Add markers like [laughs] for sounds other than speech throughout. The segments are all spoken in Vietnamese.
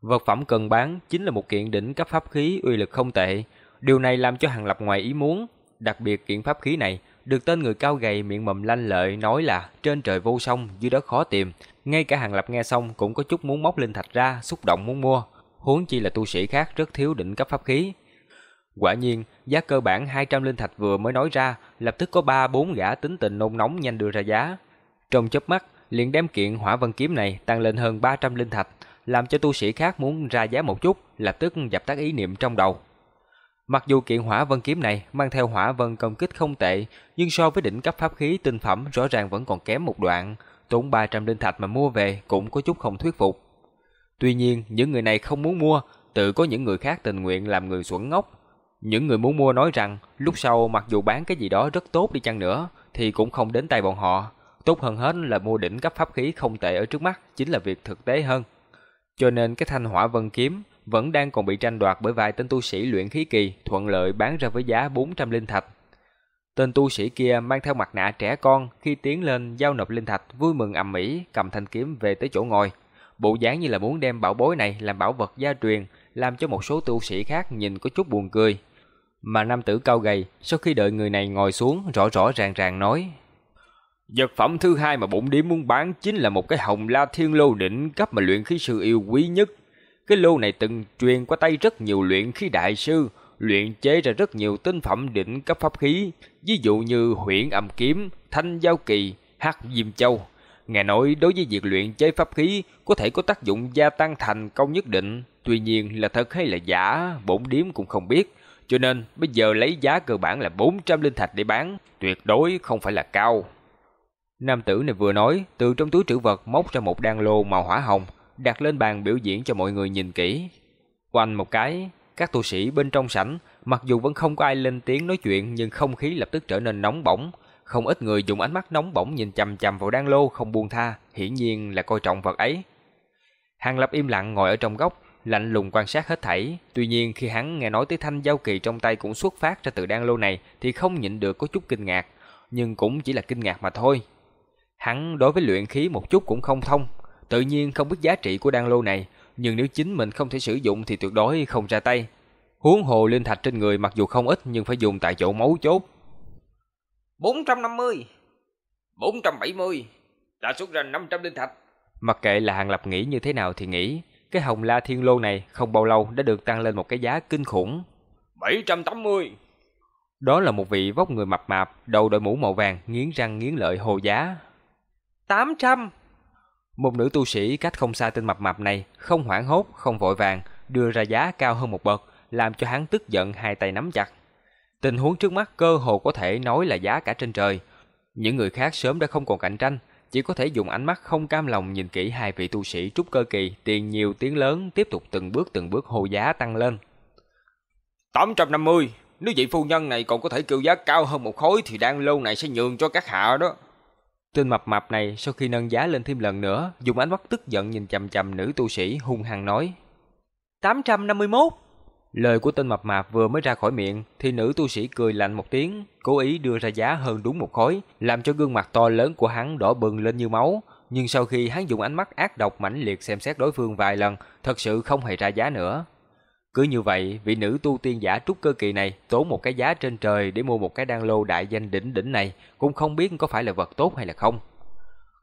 Vật phẩm cần bán chính là một kiện đỉnh cấp pháp khí uy lực không tệ. Điều này làm cho Hàng Lập ngoài ý muốn. Đặc biệt kiện pháp khí này được tên người cao gầy miệng mầm lanh lợi nói là trên trời vô song, dưới đất khó tìm. Ngay cả Hàng Lập nghe xong cũng có chút muốn móc linh thạch ra, xúc động muốn mua. Huống chi là tu sĩ khác rất thiếu đỉnh cấp pháp khí. Quả nhiên, giá cơ bản 200 linh thạch vừa mới nói ra, lập tức có 3-4 gã tính tình nôn nóng nhanh đưa ra giá. Trong chớp mắt, liền đem kiện hỏa vân kiếm này tăng lên hơn 300 linh thạch, làm cho tu sĩ khác muốn ra giá một chút, lập tức dập tắt ý niệm trong đầu. Mặc dù kiện hỏa vân kiếm này mang theo hỏa vân công kích không tệ, nhưng so với đỉnh cấp pháp khí tinh phẩm rõ ràng vẫn còn kém một đoạn, tốn 300 linh thạch mà mua về cũng có chút không thuyết phục. Tuy nhiên, những người này không muốn mua, tự có những người khác tình nguyện làm người xuẩn ngốc. Những người muốn mua nói rằng, lúc sau mặc dù bán cái gì đó rất tốt đi chăng nữa, thì cũng không đến tay bọn họ. Tốt hơn hết là mua đỉnh cấp pháp khí không tệ ở trước mắt, chính là việc thực tế hơn. Cho nên cái thanh hỏa vân kiếm vẫn đang còn bị tranh đoạt bởi vài tên tu sĩ luyện khí kỳ, thuận lợi bán ra với giá 400 linh thạch. Tên tu sĩ kia mang theo mặt nạ trẻ con, khi tiến lên giao nộp linh thạch, vui mừng ầm ĩ, cầm thanh kiếm về tới chỗ ngồi. Bộ dáng như là muốn đem bảo bối này làm bảo vật gia truyền, làm cho một số tu sĩ khác nhìn có chút buồn cười. Mà nam tử cao gầy, sau khi đợi người này ngồi xuống, rõ rõ ràng ràng nói: Vật phẩm thứ hai mà bổn điểm muốn bán chính là một cái hồng la thiên lô đỉnh cấp mà luyện khí sư yêu quý nhất. Cái lô này từng truyền qua tay rất nhiều luyện khí đại sư, luyện chế ra rất nhiều tinh phẩm đỉnh cấp pháp khí, ví dụ như huyễn âm kiếm, thanh giao kỳ, hắc diêm châu. Nghe nói đối với việc luyện chế pháp khí có thể có tác dụng gia tăng thành công nhất định, tuy nhiên là thật hay là giả, bổn điếm cũng không biết. Cho nên bây giờ lấy giá cơ bản là 400 linh thạch để bán, tuyệt đối không phải là cao. Nam tử này vừa nói, từ trong túi trữ vật móc ra một đan lô màu hỏa hồng, đặt lên bàn biểu diễn cho mọi người nhìn kỹ. Quanh một cái, các tu sĩ bên trong sảnh, mặc dù vẫn không có ai lên tiếng nói chuyện nhưng không khí lập tức trở nên nóng bỏng. Không ít người dùng ánh mắt nóng bỏng nhìn chằm chằm vào đan lô không buông tha, hiển nhiên là coi trọng vật ấy. Hàng Lập im lặng ngồi ở trong góc, lạnh lùng quan sát hết thảy. Tuy nhiên khi hắn nghe nói tới thanh giao kỳ trong tay cũng xuất phát ra từ đan lô này thì không nhịn được có chút kinh ngạc, nhưng cũng chỉ là kinh ngạc mà thôi. Hắn đối với luyện khí một chút cũng không thông, tự nhiên không biết giá trị của đan lô này, nhưng nếu chính mình không thể sử dụng thì tuyệt đối không ra tay. Huống hồ linh thạch trên người mặc dù không ít nhưng phải dùng tại chỗ mấu chốt. 450, 470, đã xuất ra 500 linh thạch. Mặc kệ là Hàng Lập nghĩ như thế nào thì nghĩ, cái hồng la thiên lô này không bao lâu đã được tăng lên một cái giá kinh khủng. 780. Đó là một vị vóc người mập mạp, đầu đội mũ màu vàng, nghiến răng nghiến lợi hồ giá. 800. Một nữ tu sĩ cách không xa tên mập mạp này, không hoảng hốt, không vội vàng, đưa ra giá cao hơn một bậc, làm cho hắn tức giận hai tay nắm chặt. Tình huống trước mắt cơ hồ có thể nói là giá cả trên trời. Những người khác sớm đã không còn cạnh tranh, chỉ có thể dùng ánh mắt không cam lòng nhìn kỹ hai vị tu sĩ trúc cơ kỳ, tiền nhiều tiếng lớn tiếp tục từng bước từng bước hô giá tăng lên. 850, nếu vị phu nhân này còn có thể kêu giá cao hơn một khối thì đan lâu này sẽ nhường cho các hạ đó. Tên mập mạp này sau khi nâng giá lên thêm lần nữa, dùng ánh mắt tức giận nhìn chằm chằm nữ tu sĩ hung hăng nói. 851 Lời của tên mập mạp vừa mới ra khỏi miệng thì nữ tu sĩ cười lạnh một tiếng, cố ý đưa ra giá hơn đúng một khối, làm cho gương mặt to lớn của hắn đỏ bừng lên như máu. Nhưng sau khi hắn dùng ánh mắt ác độc mãnh liệt xem xét đối phương vài lần, thật sự không hề ra giá nữa. Cứ như vậy, vị nữ tu tiên giả trúc cơ kỳ này tốn một cái giá trên trời để mua một cái đan lô đại danh đỉnh đỉnh này, cũng không biết có phải là vật tốt hay là không.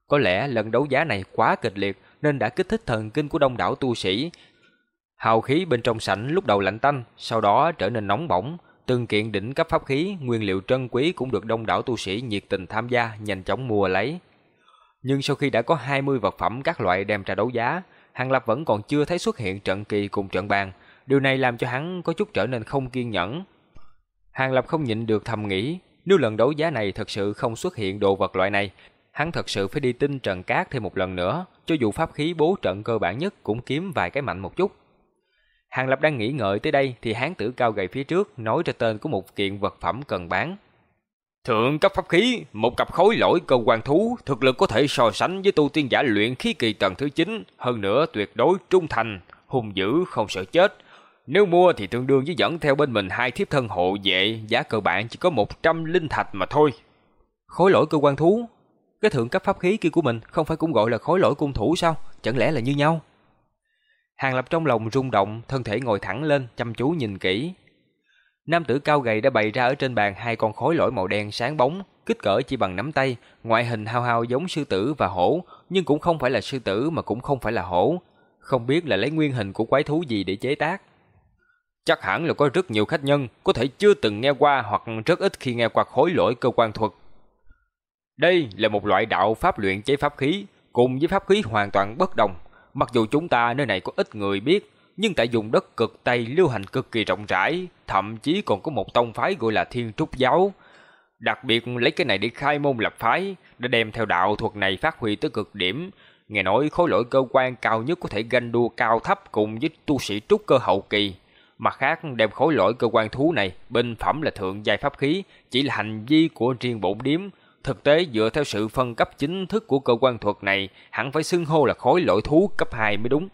Có lẽ lần đấu giá này quá kịch liệt nên đã kích thích thần kinh của đông đảo tu sĩ. Hào khí bên trong sảnh lúc đầu lạnh tanh, sau đó trở nên nóng bỏng, từng kiện đỉnh cấp pháp khí, nguyên liệu trân quý cũng được đông đảo tu sĩ nhiệt tình tham gia, nhanh chóng mua lấy. Nhưng sau khi đã có 20 vật phẩm các loại đem ra đấu giá, Hàng Lập vẫn còn chưa thấy xuất hiện trận kỳ cùng trận bàn, Điều này làm cho hắn có chút trở nên không kiên nhẫn. Hàng Lập không nhịn được thầm nghĩ, nếu lần đấu giá này thật sự không xuất hiện đồ vật loại này, hắn thật sự phải đi tinh trần cát thêm một lần nữa, cho dù pháp khí bố trận cơ bản nhất cũng kiếm vài cái mạnh một chút. Hàng Lập đang nghĩ ngợi tới đây thì hán tử cao gầy phía trước nói ra tên của một kiện vật phẩm cần bán. Thượng cấp pháp khí, một cặp khối lỗi cơ quan thú, thực lực có thể so sánh với tu tiên giả luyện khí kỳ tầng thứ 9, hơn nữa tuyệt đối trung thành, hùng dữ không sợ chết, nếu mua thì tương đương với dẫn theo bên mình hai thiếp thân hộ vệ, giá cơ bản chỉ có 100 linh thạch mà thôi. Khối lỗi cơ quan thú, cái thượng cấp pháp khí kia của mình không phải cũng gọi là khối lỗi cung thủ sao? Chẳng lẽ là như nhau? Hàng Lập trong lòng rung động, thân thể ngồi thẳng lên, chăm chú nhìn kỹ. Nam tử cao gầy đã bày ra ở trên bàn hai con khối lỗi màu đen sáng bóng, kích cỡ chỉ bằng nắm tay, ngoại hình hao hao giống sư tử và hổ, nhưng cũng không phải là sư tử mà cũng không phải là hổ. Không biết là lấy nguyên hình của quái thú gì để chế tác. Chắc hẳn là có rất nhiều khách nhân có thể chưa từng nghe qua hoặc rất ít khi nghe qua khối lỗi cơ quan thuật. Đây là một loại đạo pháp luyện chế pháp khí, cùng với pháp khí hoàn toàn bất đồng. Mặc dù chúng ta nơi này có ít người biết, nhưng tại vùng đất cực Tây lưu hành cực kỳ rộng rãi, thậm chí còn có một tông phái gọi là Thiên Trúc Giáo. Đặc biệt lấy cái này để khai môn lập phái, đã đem theo đạo thuật này phát huy tới cực điểm. Nghe nói khối lỗi cơ quan cao nhất có thể ganh đua cao thấp cùng với tu sĩ trúc cơ hậu kỳ. Mặt khác đem khối lỗi cơ quan thú này, binh phẩm là thượng giai pháp khí, chỉ là hành vi của riêng bổn điếm. Thực tế dựa theo sự phân cấp chính thức của cơ quan thuật này, hẳn phải xưng hô là khối lỗi thú cấp 2 mới đúng.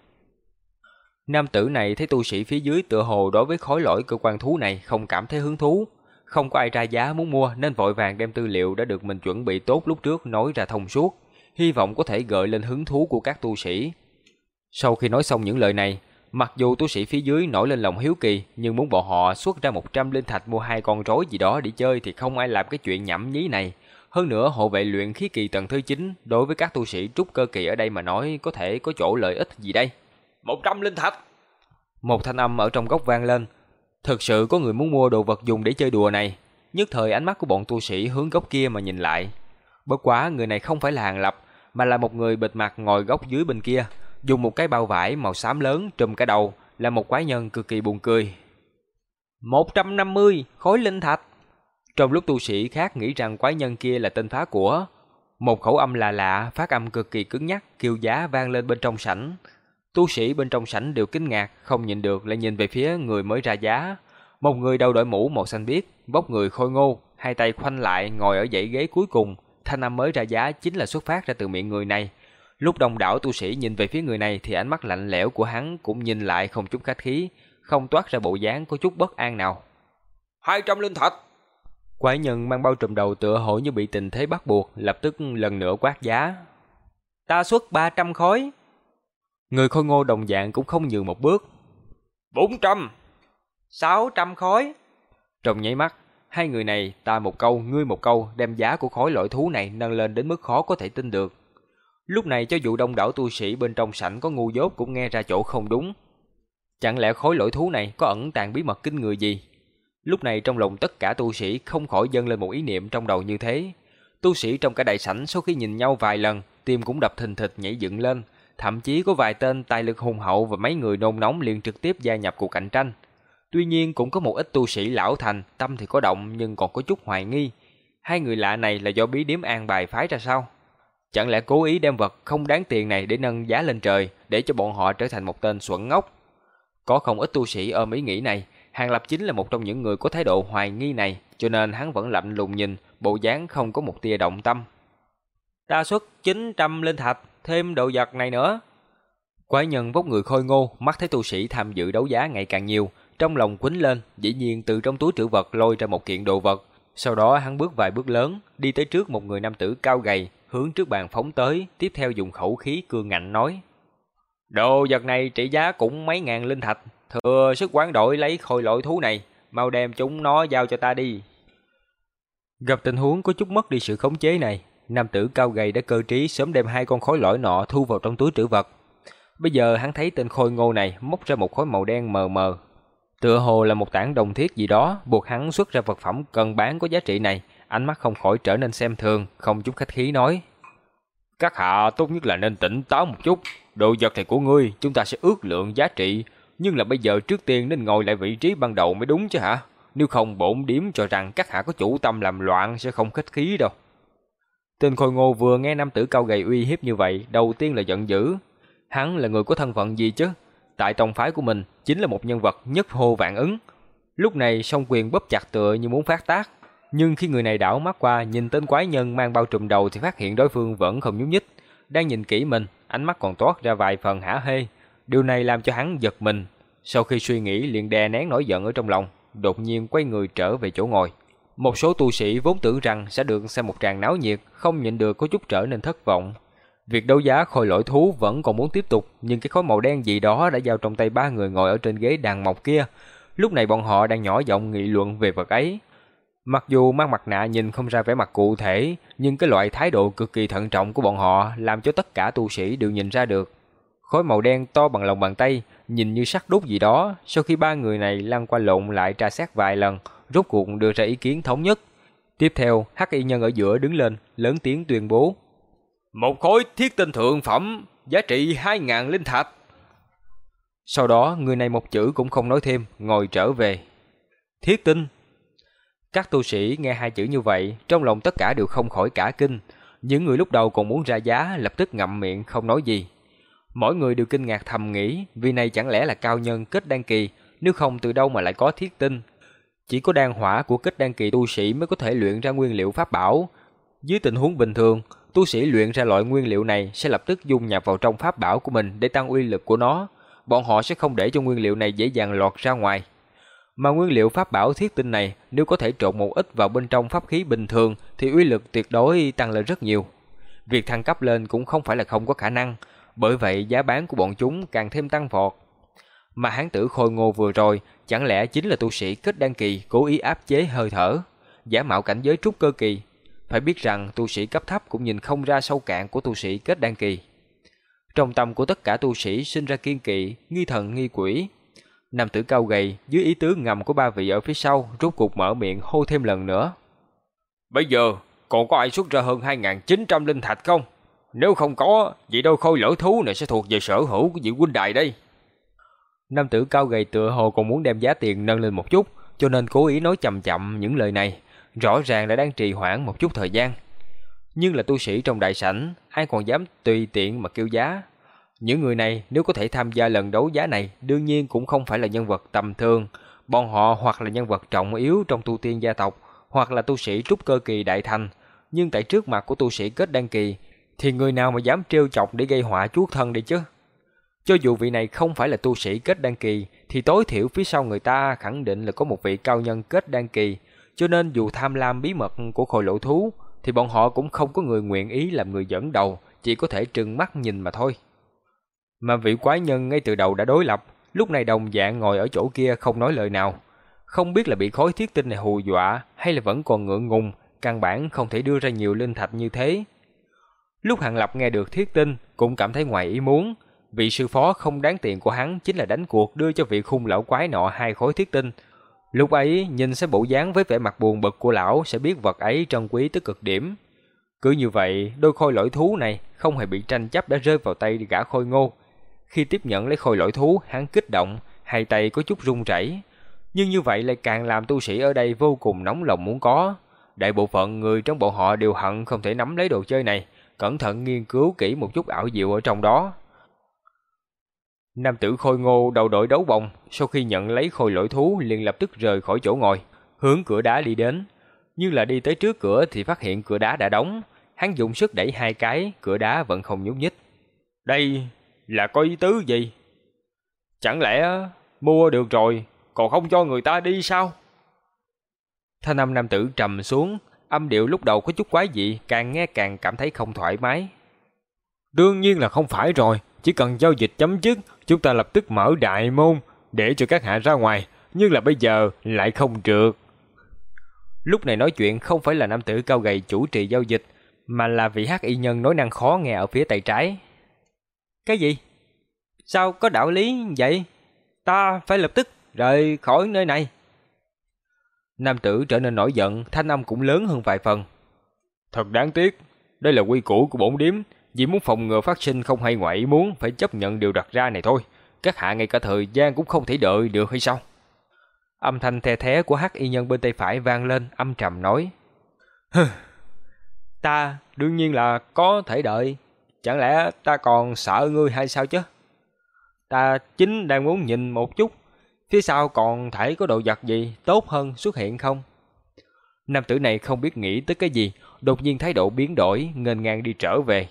Nam tử này thấy tu sĩ phía dưới tựa hồ đối với khối lỗi cơ quan thú này không cảm thấy hứng thú. Không có ai ra giá muốn mua nên vội vàng đem tư liệu đã được mình chuẩn bị tốt lúc trước nói ra thông suốt, hy vọng có thể gợi lên hứng thú của các tu sĩ. Sau khi nói xong những lời này, mặc dù tu sĩ phía dưới nổi lên lòng hiếu kỳ, nhưng muốn bọn họ xuất ra 100 linh thạch mua hai con rối gì đó để chơi thì không ai làm cái chuyện nhảm nhí này. Hơn nữa hộ vệ luyện khí kỳ tầng thứ 9 đối với các tu sĩ trúc cơ kỳ ở đây mà nói có thể có chỗ lợi ích gì đây một trăm linh thạch. Một thanh âm ở trong góc vang lên. Thực sự có người muốn mua đồ vật dùng để chơi đùa này. Nhất thời ánh mắt của bọn tu sĩ hướng góc kia mà nhìn lại. Bất quá người này không phải là hàng lập, mà là một người bịt mặt ngồi góc dưới bên kia, dùng một cái bao vải màu xám lớn trùm cả đầu, là một quái nhân cực kỳ buồn cười. 150 khối linh thạch. Trong lúc tu sĩ khác nghĩ rằng quái nhân kia là tên phá của, một khẩu âm lạ lạ, phát âm cực kỳ cứng nhắc, kêu giá vang lên bên trong sảnh. Tu sĩ bên trong sảnh đều kinh ngạc, không nhìn được lại nhìn về phía người mới ra giá. Một người đầu đội mũ màu xanh biếc, vóc người khôi ngô, hai tay khoanh lại ngồi ở dãy ghế cuối cùng. Thanh âm mới ra giá chính là xuất phát ra từ miệng người này. Lúc đông đảo tu sĩ nhìn về phía người này thì ánh mắt lạnh lẽo của hắn cũng nhìn lại không chút khách khí, không toát ra bộ dáng có chút bất an nào. 200 linh thạch. Quái nhân mang bao trùm đầu tựa hồ như bị tình thế bắt buộc, lập tức lần nữa quát giá. Ta xuất 300 khối. Người khôi ngô đồng dạng cũng không nhường một bước. 400 600 khối Trong nháy mắt, hai người này ta một câu, ngươi một câu đem giá của khối loại thú này nâng lên đến mức khó có thể tin được. Lúc này cho dù đông đảo tu sĩ bên trong sảnh có ngu dốt cũng nghe ra chỗ không đúng. Chẳng lẽ khối lỗi thú này có ẩn tàng bí mật kinh người gì? Lúc này trong lòng tất cả tu sĩ không khỏi dâng lên một ý niệm trong đầu như thế. Tu sĩ trong cả đại sảnh sau khi nhìn nhau vài lần, tim cũng đập thình thịch nhảy dựng lên, Thậm chí có vài tên tài lực hùng hậu và mấy người nôn nóng liền trực tiếp gia nhập cuộc cạnh tranh. Tuy nhiên cũng có một ít tu sĩ lão thành, tâm thì có động nhưng còn có chút hoài nghi. Hai người lạ này là do bí điếm an bài phái ra sao? Chẳng lẽ cố ý đem vật không đáng tiền này để nâng giá lên trời, để cho bọn họ trở thành một tên xuẩn ngốc? Có không ít tu sĩ ôm ý nghĩ này, Hàng Lập chính là một trong những người có thái độ hoài nghi này, cho nên hắn vẫn lạnh lùng nhìn, bộ dáng không có một tia động tâm. Ta xuất 900 linh thạch, thêm đồ vật này nữa. Quái nhân vóc người khôi ngô, mắt thấy tu sĩ tham dự đấu giá ngày càng nhiều, trong lòng quýnh lên, dĩ nhiên từ trong túi trữ vật lôi ra một kiện đồ vật. Sau đó hắn bước vài bước lớn, đi tới trước một người nam tử cao gầy, hướng trước bàn phóng tới, tiếp theo dùng khẩu khí cương ngạnh nói. Đồ vật này trị giá cũng mấy ngàn linh thạch, thừa sức quán đổi lấy khôi lỗi thú này, mau đem chúng nó giao cho ta đi. Gặp tình huống có chút mất đi sự khống chế này, nam tử cao gầy đã cơ trí sớm đem hai con khối lõi nọ thu vào trong túi trữ vật. Bây giờ hắn thấy tên khôi ngô này móc ra một khối màu đen mờ mờ. Tựa hồ là một tảng đồng thiết gì đó, buộc hắn xuất ra vật phẩm cần bán có giá trị này, ánh mắt không khỏi trở nên xem thường, không chút khách khí nói. Các hạ tốt nhất là nên tỉnh táo một chút, đồ vật này của ngươi, chúng ta sẽ ước lượng giá trị, nhưng là bây giờ trước tiên nên ngồi lại vị trí ban đầu mới đúng chứ hả? Nếu không bổn điểm cho rằng các hạ có chủ tâm làm loạn sẽ không khách khí đâu. Tên Khôi Ngô vừa nghe nam tử cao gầy uy hiếp như vậy, đầu tiên là giận dữ. Hắn là người có thân phận gì chứ? Tại tông phái của mình, chính là một nhân vật nhất hô vạn ứng. Lúc này song quyền bóp chặt tựa như muốn phát tác. Nhưng khi người này đảo mắt qua nhìn tên quái nhân mang bao trùm đầu thì phát hiện đối phương vẫn không nhúc nhích. Đang nhìn kỹ mình, ánh mắt còn toát ra vài phần hả hê. Điều này làm cho hắn giật mình. Sau khi suy nghĩ liền đè nén nổi giận ở trong lòng, đột nhiên quay người trở về chỗ ngồi. Một số tu sĩ vốn tưởng rằng sẽ được xem một tràng náo nhiệt, không nhịn được có chút trở nên thất vọng. Việc đấu giá khôi lỗi thú vẫn còn muốn tiếp tục, nhưng cái khối màu đen gì đó đã giao trong tay ba người ngồi ở trên ghế đàn mộc kia. Lúc này bọn họ đang nhỏ giọng nghị luận về vật ấy. Mặc dù mang mặt nạ nhìn không ra vẻ mặt cụ thể, nhưng cái loại thái độ cực kỳ thận trọng của bọn họ làm cho tất cả tu sĩ đều nhìn ra được. Khối màu đen to bằng lòng bàn tay, nhìn như sắt đúc gì đó, sau khi ba người này lăn qua lộn lại tra xét vài lần, rốt cuộc đưa ra ý kiến thống nhất. Tiếp theo, Hắc Y nhân ở giữa đứng lên, lớn tiếng tuyên bố: "Một khối thiết tinh thượng phẩm, giá trị 2000 linh thạch." Sau đó, người này một chữ cũng không nói thêm, ngồi trở về. Thiết tinh. Các tu sĩ nghe hai chữ như vậy, trong lòng tất cả đều không khỏi cả kinh. Những người lúc đầu còn muốn ra giá lập tức ngậm miệng không nói gì. Mỗi người đều kinh ngạc thầm nghĩ, vì này chẳng lẽ là cao nhân kết đan kỳ, nếu không từ đâu mà lại có thiết tinh. Chỉ có đan hỏa của kết đan kỳ tu sĩ mới có thể luyện ra nguyên liệu pháp bảo. Dưới tình huống bình thường, tu sĩ luyện ra loại nguyên liệu này sẽ lập tức dung nhập vào trong pháp bảo của mình để tăng uy lực của nó. Bọn họ sẽ không để cho nguyên liệu này dễ dàng lọt ra ngoài. Mà nguyên liệu pháp bảo thiết tinh này nếu có thể trộn một ít vào bên trong pháp khí bình thường thì uy lực tuyệt đối tăng lên rất nhiều. Việc thăng cấp lên cũng không phải là không có khả năng, bởi vậy giá bán của bọn chúng càng thêm tăng vọt. Mà hán tử khôi ngô vừa rồi chẳng lẽ chính là tu sĩ kết đăng kỳ cố ý áp chế hơi thở, giả mạo cảnh giới trúc cơ kỳ. Phải biết rằng tu sĩ cấp thấp cũng nhìn không ra sâu cạn của tu sĩ kết đăng kỳ. Trong tâm của tất cả tu sĩ sinh ra kiên kỵ, nghi thần nghi quỷ. Nam tử cao gầy dưới ý tứ ngầm của ba vị ở phía sau rốt cuộc mở miệng hô thêm lần nữa. Bây giờ còn có ai xuất ra hơn 2.900 linh thạch không? Nếu không có, vậy đâu khôi lỗi thú này sẽ thuộc về sở hữu của vị huynh đài đây. Nam tử cao gầy tựa hồ còn muốn đem giá tiền nâng lên một chút, cho nên cố ý nói chậm chậm những lời này, rõ ràng là đang trì hoãn một chút thời gian. Nhưng là tu sĩ trong đại sảnh, ai còn dám tùy tiện mà kêu giá. Những người này nếu có thể tham gia lần đấu giá này, đương nhiên cũng không phải là nhân vật tầm thường, bọn họ hoặc là nhân vật trọng yếu trong tu tiên gia tộc, hoặc là tu sĩ trúc cơ kỳ đại thành, nhưng tại trước mặt của tu sĩ kết đăng kỳ thì người nào mà dám trêu chọc để gây họa chuốt thân đi chứ? Cho dù vị này không phải là tu sĩ kết đăng kỳ, thì tối thiểu phía sau người ta khẳng định là có một vị cao nhân kết đăng kỳ, cho nên dù tham lam bí mật của khôi lỗ thú, thì bọn họ cũng không có người nguyện ý làm người dẫn đầu, chỉ có thể trừng mắt nhìn mà thôi. Mà vị quái nhân ngay từ đầu đã đối lập, lúc này đồng dạng ngồi ở chỗ kia không nói lời nào. Không biết là bị khối thiết tinh này hù dọa hay là vẫn còn ngượng ngùng, căn bản không thể đưa ra nhiều linh thạch như thế. Lúc Hàng Lập nghe được thiết tinh, cũng cảm thấy ngoài ý muốn. Vị sư phó không đáng tiền của hắn chính là đánh cuộc đưa cho vị khung lão quái nọ hai khối thiết tinh. Lúc ấy, nhìn sẽ bộ dáng với vẻ mặt buồn bực của lão sẽ biết vật ấy trân quý tới cực điểm. Cứ như vậy, đôi khôi lỗi thú này không hề bị tranh chấp đã rơi vào tay gã khôi ngô. Khi tiếp nhận lấy khôi lỗi thú, hắn kích động, hai tay có chút run rẩy. Nhưng như vậy lại càng làm tu sĩ ở đây vô cùng nóng lòng muốn có. Đại bộ phận người trong bọn họ đều hận không thể nắm lấy đồ chơi này, cẩn thận nghiên cứu kỹ một chút ảo diệu ở trong đó. Nam tử khôi ngô đầu đội đấu bồng, sau khi nhận lấy khôi lỗi thú liền lập tức rời khỏi chỗ ngồi, hướng cửa đá đi đến. Nhưng là đi tới trước cửa thì phát hiện cửa đá đã đóng, hắn dùng sức đẩy hai cái, cửa đá vẫn không nhúc nhích. Đây là có ý tứ gì? Chẳng lẽ mua được rồi, còn không cho người ta đi sao? Thanh âm nam tử trầm xuống, Âm điệu lúc đầu có chút quái dị, càng nghe càng cảm thấy không thoải mái. Đương nhiên là không phải rồi, chỉ cần giao dịch chấm dứt, chúng ta lập tức mở đại môn để cho các hạ ra ngoài, nhưng là bây giờ lại không được. Lúc này nói chuyện không phải là nam tử cao gầy chủ trì giao dịch, mà là vị hắc y nhân nói năng khó nghe ở phía tay trái. Cái gì? Sao có đạo lý vậy? Ta phải lập tức rời khỏi nơi này. Nam tử trở nên nổi giận, thanh âm cũng lớn hơn vài phần. Thật đáng tiếc, đây là quy củ của bổn điếm, vì muốn phòng ngừa phát sinh không hay ngoại ý muốn phải chấp nhận điều đặt ra này thôi. Các hạ ngay cả thời gian cũng không thể đợi được hay sao? Âm thanh the thé của hắc y nhân bên tay phải vang lên, âm trầm nói. ta đương nhiên là có thể đợi. Chẳng lẽ ta còn sợ ngươi hay sao chứ? Ta chính đang muốn nhìn một chút Phía sau còn thể có đồ vật gì tốt hơn xuất hiện không? Nam tử này không biết nghĩ tới cái gì, đột nhiên thái độ biến đổi, ngênh ngang đi trở về.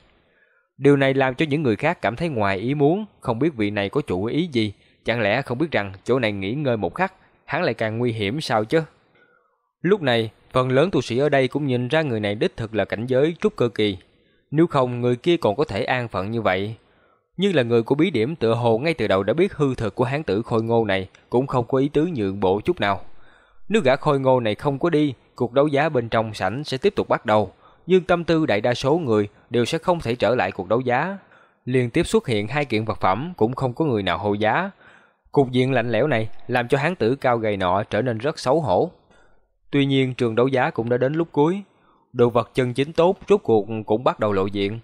Điều này làm cho những người khác cảm thấy ngoài ý muốn, không biết vị này có chủ ý gì, chẳng lẽ không biết rằng chỗ này nghỉ ngơi một khắc, hắn lại càng nguy hiểm sao chứ? Lúc này, phần lớn tu sĩ ở đây cũng nhìn ra người này đích thực là cảnh giới trúc cơ kỳ. Nếu không người kia còn có thể an phận như vậy. Nhưng là người của bí điểm tựa hồ ngay từ đầu đã biết hư thực của hán tử khôi ngô này cũng không có ý tứ nhượng bộ chút nào. Nếu gã khôi ngô này không có đi, cuộc đấu giá bên trong sảnh sẽ tiếp tục bắt đầu. Nhưng tâm tư đại đa số người đều sẽ không thể trở lại cuộc đấu giá. Liên tiếp xuất hiện hai kiện vật phẩm cũng không có người nào hô giá. Cục diện lạnh lẽo này làm cho hán tử cao gầy nọ trở nên rất xấu hổ. Tuy nhiên trường đấu giá cũng đã đến lúc cuối. Đồ vật chân chính tốt rốt cuộc cũng bắt đầu lộ diện.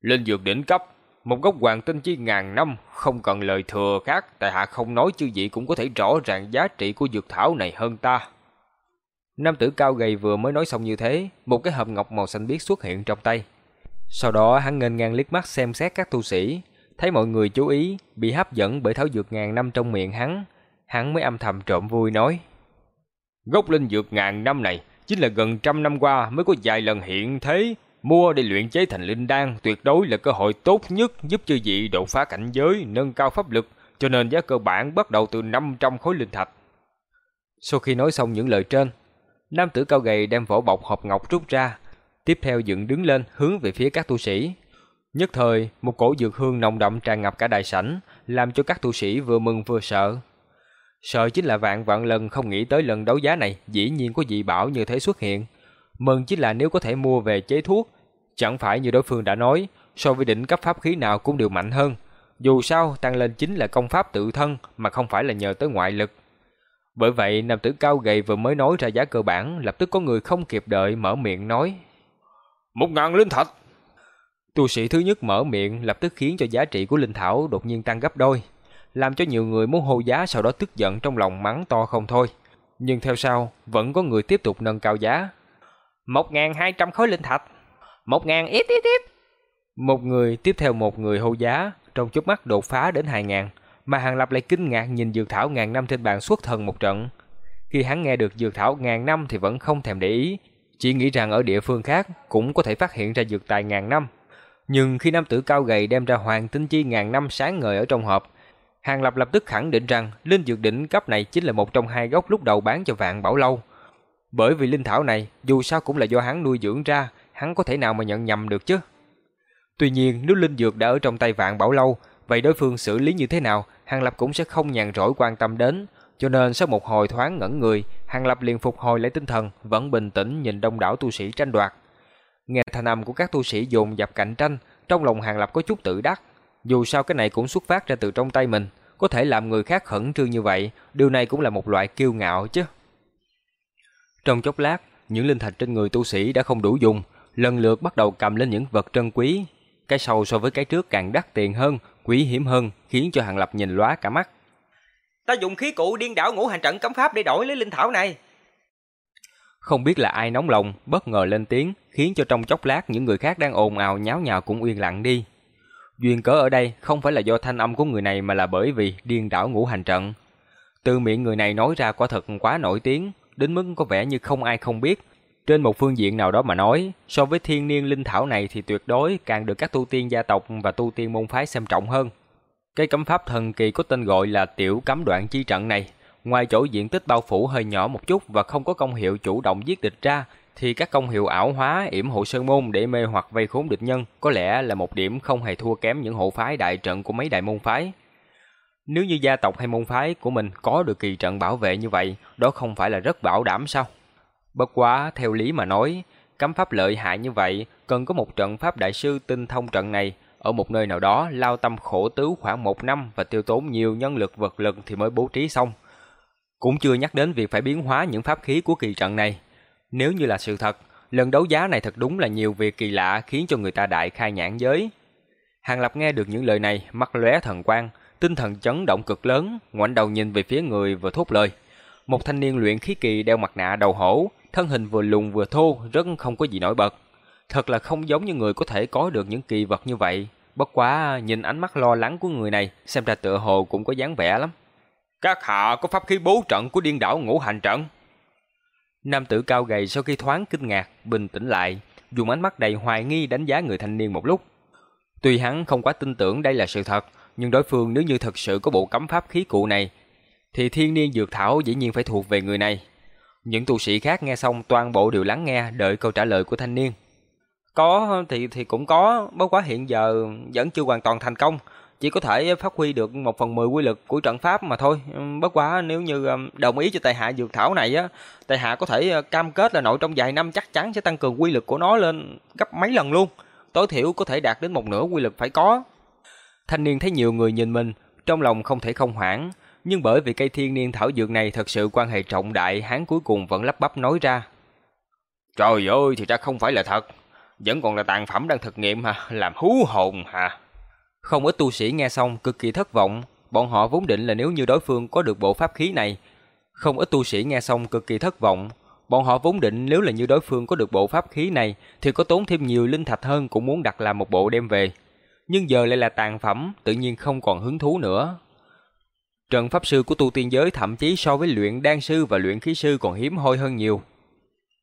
Linh dược đỉnh cấp, một gốc hoàng tinh chi ngàn năm, không cần lời thừa khác, tại hạ không nói chư vị cũng có thể rõ ràng giá trị của dược thảo này hơn ta. Nam tử cao gầy vừa mới nói xong như thế, một cái hộp ngọc màu xanh biếc xuất hiện trong tay. Sau đó hắn nghênh ngang liếc mắt xem xét các tu sĩ, thấy mọi người chú ý, bị hấp dẫn bởi thảo dược ngàn năm trong miệng hắn, hắn mới âm thầm trộm vui nói: Gốc linh dược ngàn năm này chính là gần trăm năm qua mới có vài lần hiện thế, mua để luyện chế thành linh đan tuyệt đối là cơ hội tốt nhất giúp chư vị đột phá cảnh giới, nâng cao pháp lực, cho nên giá cơ bản bắt đầu từ 500 khối linh thạch. Sau khi nói xong những lời trên, nam tử cao gầy đem vỏ bọc hộp ngọc rút ra, tiếp theo dựng đứng lên hướng về phía các tu sĩ. Nhất thời, một cổ dược hương nồng đậm tràn ngập cả đại sảnh, làm cho các tu sĩ vừa mừng vừa sợ. Sợ chính là vạn vạn lần không nghĩ tới lần đấu giá này dĩ nhiên có dị bảo như thế xuất hiện. Mừng chính là nếu có thể mua về chế thuốc, chẳng phải như đối phương đã nói, so với đỉnh cấp pháp khí nào cũng đều mạnh hơn. Dù sao, tăng lên chính là công pháp tự thân mà không phải là nhờ tới ngoại lực. Bởi vậy, nam tử cao gầy vừa mới nói ra giá cơ bản, lập tức có người không kịp đợi mở miệng nói. Một ngàn linh thạch! Tu sĩ thứ nhất mở miệng lập tức khiến cho giá trị của linh thảo đột nhiên tăng gấp đôi, làm cho nhiều người muốn hô giá sau đó tức giận trong lòng mắng to không thôi. Nhưng theo sau, vẫn có người tiếp tục nâng cao giá. Một ngàn hai trăm khối linh thạch! Một ngàn ít ít ít! Một người tiếp theo một người hô giá, trong chớp mắt đột phá đến hai ngàn, mà Hàng Lập lại kinh ngạc nhìn dược thảo ngàn năm trên bàn xuất thần một trận. Khi hắn nghe được dược thảo ngàn năm thì vẫn không thèm để ý, chỉ nghĩ rằng ở địa phương khác cũng có thể phát hiện ra dược tài ngàn năm. Nhưng khi nam tử cao gầy đem ra hoàng tinh chi ngàn năm sáng ngời ở trong hộp, Hàng Lập lập tức khẳng định rằng linh dược đỉnh cấp này chính là một trong hai gốc lúc đầu bán cho vạn bảo lâu. Bởi vì linh thảo này dù sao cũng là do hắn nuôi dưỡng ra, hắn có thể nào mà nhận nhầm được chứ? Tuy nhiên nếu linh dược đã ở trong tay vạn bảo lâu, vậy đối phương xử lý như thế nào, Hàng Lập cũng sẽ không nhàn rỗi quan tâm đến. Cho nên sau một hồi thoáng ngẩn người, Hàng Lập liền phục hồi lại tinh thần, vẫn bình tĩnh nhìn đông đảo tu sĩ tranh đoạt. Nghe thanh âm của các tu sĩ dồn dập cạnh tranh, trong lòng Hàng Lập có chút tự đắc. Dù sao cái này cũng xuất phát ra từ trong tay mình, có thể làm người khác khẩn trương như vậy, điều này cũng là một loại kiêu ngạo chứ. Trong chốc lát, những linh thạch trên người tu sĩ đã không đủ dùng, lần lượt bắt đầu cầm lên những vật trân quý. Cái sau so với cái trước càng đắt tiền hơn, quý hiếm hơn, khiến cho Hàng Lập nhìn lóa cả mắt. Ta dùng khí cụ điên đảo ngũ hành trận cấm pháp để đổi lấy linh thảo này. Không biết là ai nóng lòng, bất ngờ lên tiếng, khiến cho trong chốc lát những người khác đang ồn ào nháo nhào cũng yên lặng đi. Duyên cớ ở đây không phải là do thanh âm của người này mà là bởi vì điên đảo ngũ hành trận. Từ miệng người này nói ra quả thật quá nổi tiếng, đến mức có vẻ như không ai không biết. Trên một phương diện nào đó mà nói, so với thiên niên linh thảo này thì tuyệt đối càng được các tu tiên gia tộc và tu tiên môn phái xem trọng hơn. Cái cấm pháp thần kỳ có tên gọi là tiểu cấm đoạn chi trận này, ngoài chỗ diện tích bao phủ hơi nhỏ một chút và không có công hiệu chủ động giết địch ra, thì các công hiệu ảo hóa, yểm hộ sơn môn để mê hoặc vây khốn địch nhân có lẽ là một điểm không hề thua kém những hộ phái đại trận của mấy đại môn phái. Nếu như gia tộc hay môn phái của mình có được kỳ trận bảo vệ như vậy, đó không phải là rất bảo đảm sao? Bất quá, theo lý mà nói, cấm pháp lợi hại như vậy, cần có một trận pháp đại sư tinh thông trận này, ở một nơi nào đó lao tâm khổ tứ khoảng một năm và tiêu tốn nhiều nhân lực vật lực thì mới bố trí xong. Cũng chưa nhắc đến việc phải biến hóa những pháp khí của kỳ trận này. Nếu như là sự thật, lần đấu giá này thật đúng là nhiều việc kỳ lạ khiến cho người ta đại khai nhãn giới. Hàng Lập nghe được những lời này, mắt lóe thần quang, tinh thần chấn động cực lớn, ngoảnh đầu nhìn về phía người vừa thốt lời. Một thanh niên luyện khí kỳ đeo mặt nạ đầu hổ, thân hình vừa lùn vừa thô, rất không có gì nổi bật. Thật là không giống như người có thể có được những kỳ vật như vậy. Bất quá nhìn ánh mắt lo lắng của người này, xem ra tựa hồ cũng có dáng vẻ lắm. Các hạ có pháp khí bố trận của điên đảo ngũ hành trận. Nam tử cao gầy sau khi thoáng kinh ngạc, bình tĩnh lại, dùng ánh mắt đầy hoài nghi đánh giá người thanh niên một lúc. Tuy hắn không quá tin tưởng đây là sự thật, nhưng đối phương nếu như thật sự có bộ cấm pháp khí cụ này, thì thiên niên dược thảo dĩ nhiên phải thuộc về người này. Những tu sĩ khác nghe xong toàn bộ đều lắng nghe đợi câu trả lời của thanh niên. Có thì thì cũng có, bất quá hiện giờ vẫn chưa hoàn toàn thành công, chỉ có thể phát huy được một phần mười quy lực của trận pháp mà thôi. Bất quá nếu như ờ, đồng ý cho tài hạ dược thảo này á, tài hạ có thể ờ, cam kết là nội trong vài năm chắc chắn sẽ tăng cường quy lực của nó lên gấp mấy lần luôn. Tối thiểu có thể đạt đến một nửa quy lực phải có. Thanh niên thấy nhiều người nhìn mình, trong lòng không thể không hoảng, nhưng bởi vì cây thiên niên thảo dược này thật sự quan hệ trọng đại, hắn cuối cùng vẫn lắp bắp nói ra. Trời ơi, thì ra không phải là thật, vẫn còn là tàn phẩm đang thực nghiệm hả, làm hú hồn hả? Không ít tu sĩ nghe xong cực kỳ thất vọng, bọn họ vốn định là nếu như đối phương có được bộ pháp khí này. Không ít tu sĩ nghe xong cực kỳ thất vọng, bọn họ vốn định nếu là như đối phương có được bộ pháp khí này thì có tốn thêm nhiều linh thạch hơn cũng muốn đặt làm một bộ đem về. Nhưng giờ lại là tàn phẩm, tự nhiên không còn hứng thú nữa. Trận pháp sư của tu tiên giới thậm chí so với luyện đan sư và luyện khí sư còn hiếm hoi hơn nhiều.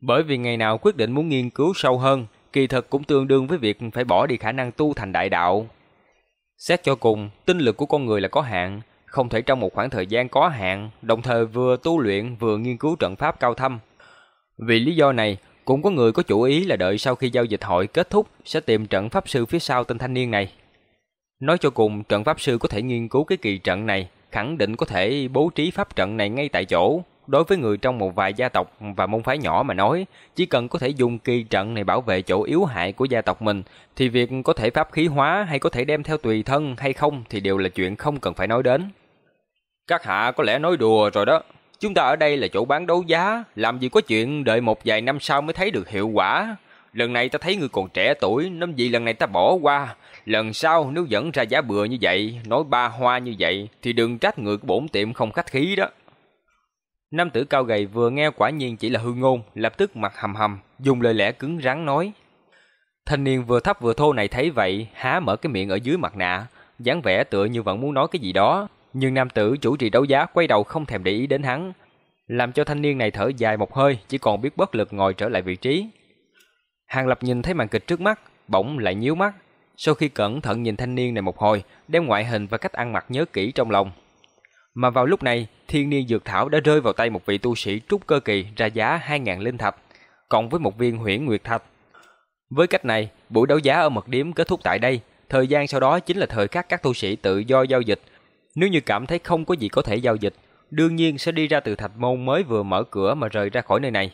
Bởi vì ngày nào quyết định muốn nghiên cứu sâu hơn, kỳ thật cũng tương đương với việc phải bỏ đi khả năng tu thành đại đạo. Xét cho cùng, tinh lực của con người là có hạn, không thể trong một khoảng thời gian có hạn, đồng thời vừa tu luyện vừa nghiên cứu trận pháp cao thâm. Vì lý do này, cũng có người có chủ ý là đợi sau khi giao dịch hội kết thúc sẽ tìm trận pháp sư phía sau tên thanh niên này. Nói cho cùng, trận pháp sư có thể nghiên cứu cái kỳ trận này, khẳng định có thể bố trí pháp trận này ngay tại chỗ. Đối với người trong một vài gia tộc và môn phái nhỏ mà nói, chỉ cần có thể dùng kỳ trận này bảo vệ chỗ yếu hại của gia tộc mình, thì việc có thể pháp khí hóa hay có thể đem theo tùy thân hay không thì đều là chuyện không cần phải nói đến. Các hạ có lẽ nói đùa rồi đó. Chúng ta ở đây là chỗ bán đấu giá, làm gì có chuyện đợi một vài năm sau mới thấy được hiệu quả. Lần này ta thấy người còn trẻ tuổi, năm gì lần này ta bỏ qua. Lần sau nếu dẫn ra giá bừa như vậy, nói ba hoa như vậy, thì đừng trách người của bổn tiệm không khách khí đó. Nam tử cao gầy vừa nghe quả nhiên chỉ là hư ngôn, lập tức mặt hầm hầm, dùng lời lẽ cứng rắn nói. Thanh niên vừa thấp vừa thô này thấy vậy, há mở cái miệng ở dưới mặt nạ, dáng vẻ tựa như vẫn muốn nói cái gì đó, nhưng nam tử chủ trì đấu giá quay đầu không thèm để ý đến hắn, làm cho thanh niên này thở dài một hơi, chỉ còn biết bất lực ngồi trở lại vị trí. Hàng Lập nhìn thấy màn kịch trước mắt, bỗng lại nhíu mắt. Sau khi cẩn thận nhìn thanh niên này một hồi, đem ngoại hình và cách ăn mặc nhớ kỹ trong lòng. Mà vào lúc này, thiên niên dược thảo đã rơi vào tay một vị tu sĩ trúc cơ kỳ ra giá 2.000 linh thạch, cộng với một viên huyễn nguyệt thạch. Với cách này, buổi đấu giá ở mật điếm kết thúc tại đây, thời gian sau đó chính là thời khắc các tu sĩ tự do giao dịch. Nếu như cảm thấy không có gì có thể giao dịch, đương nhiên sẽ đi ra từ thạch môn mới vừa mở cửa mà rời ra khỏi nơi này.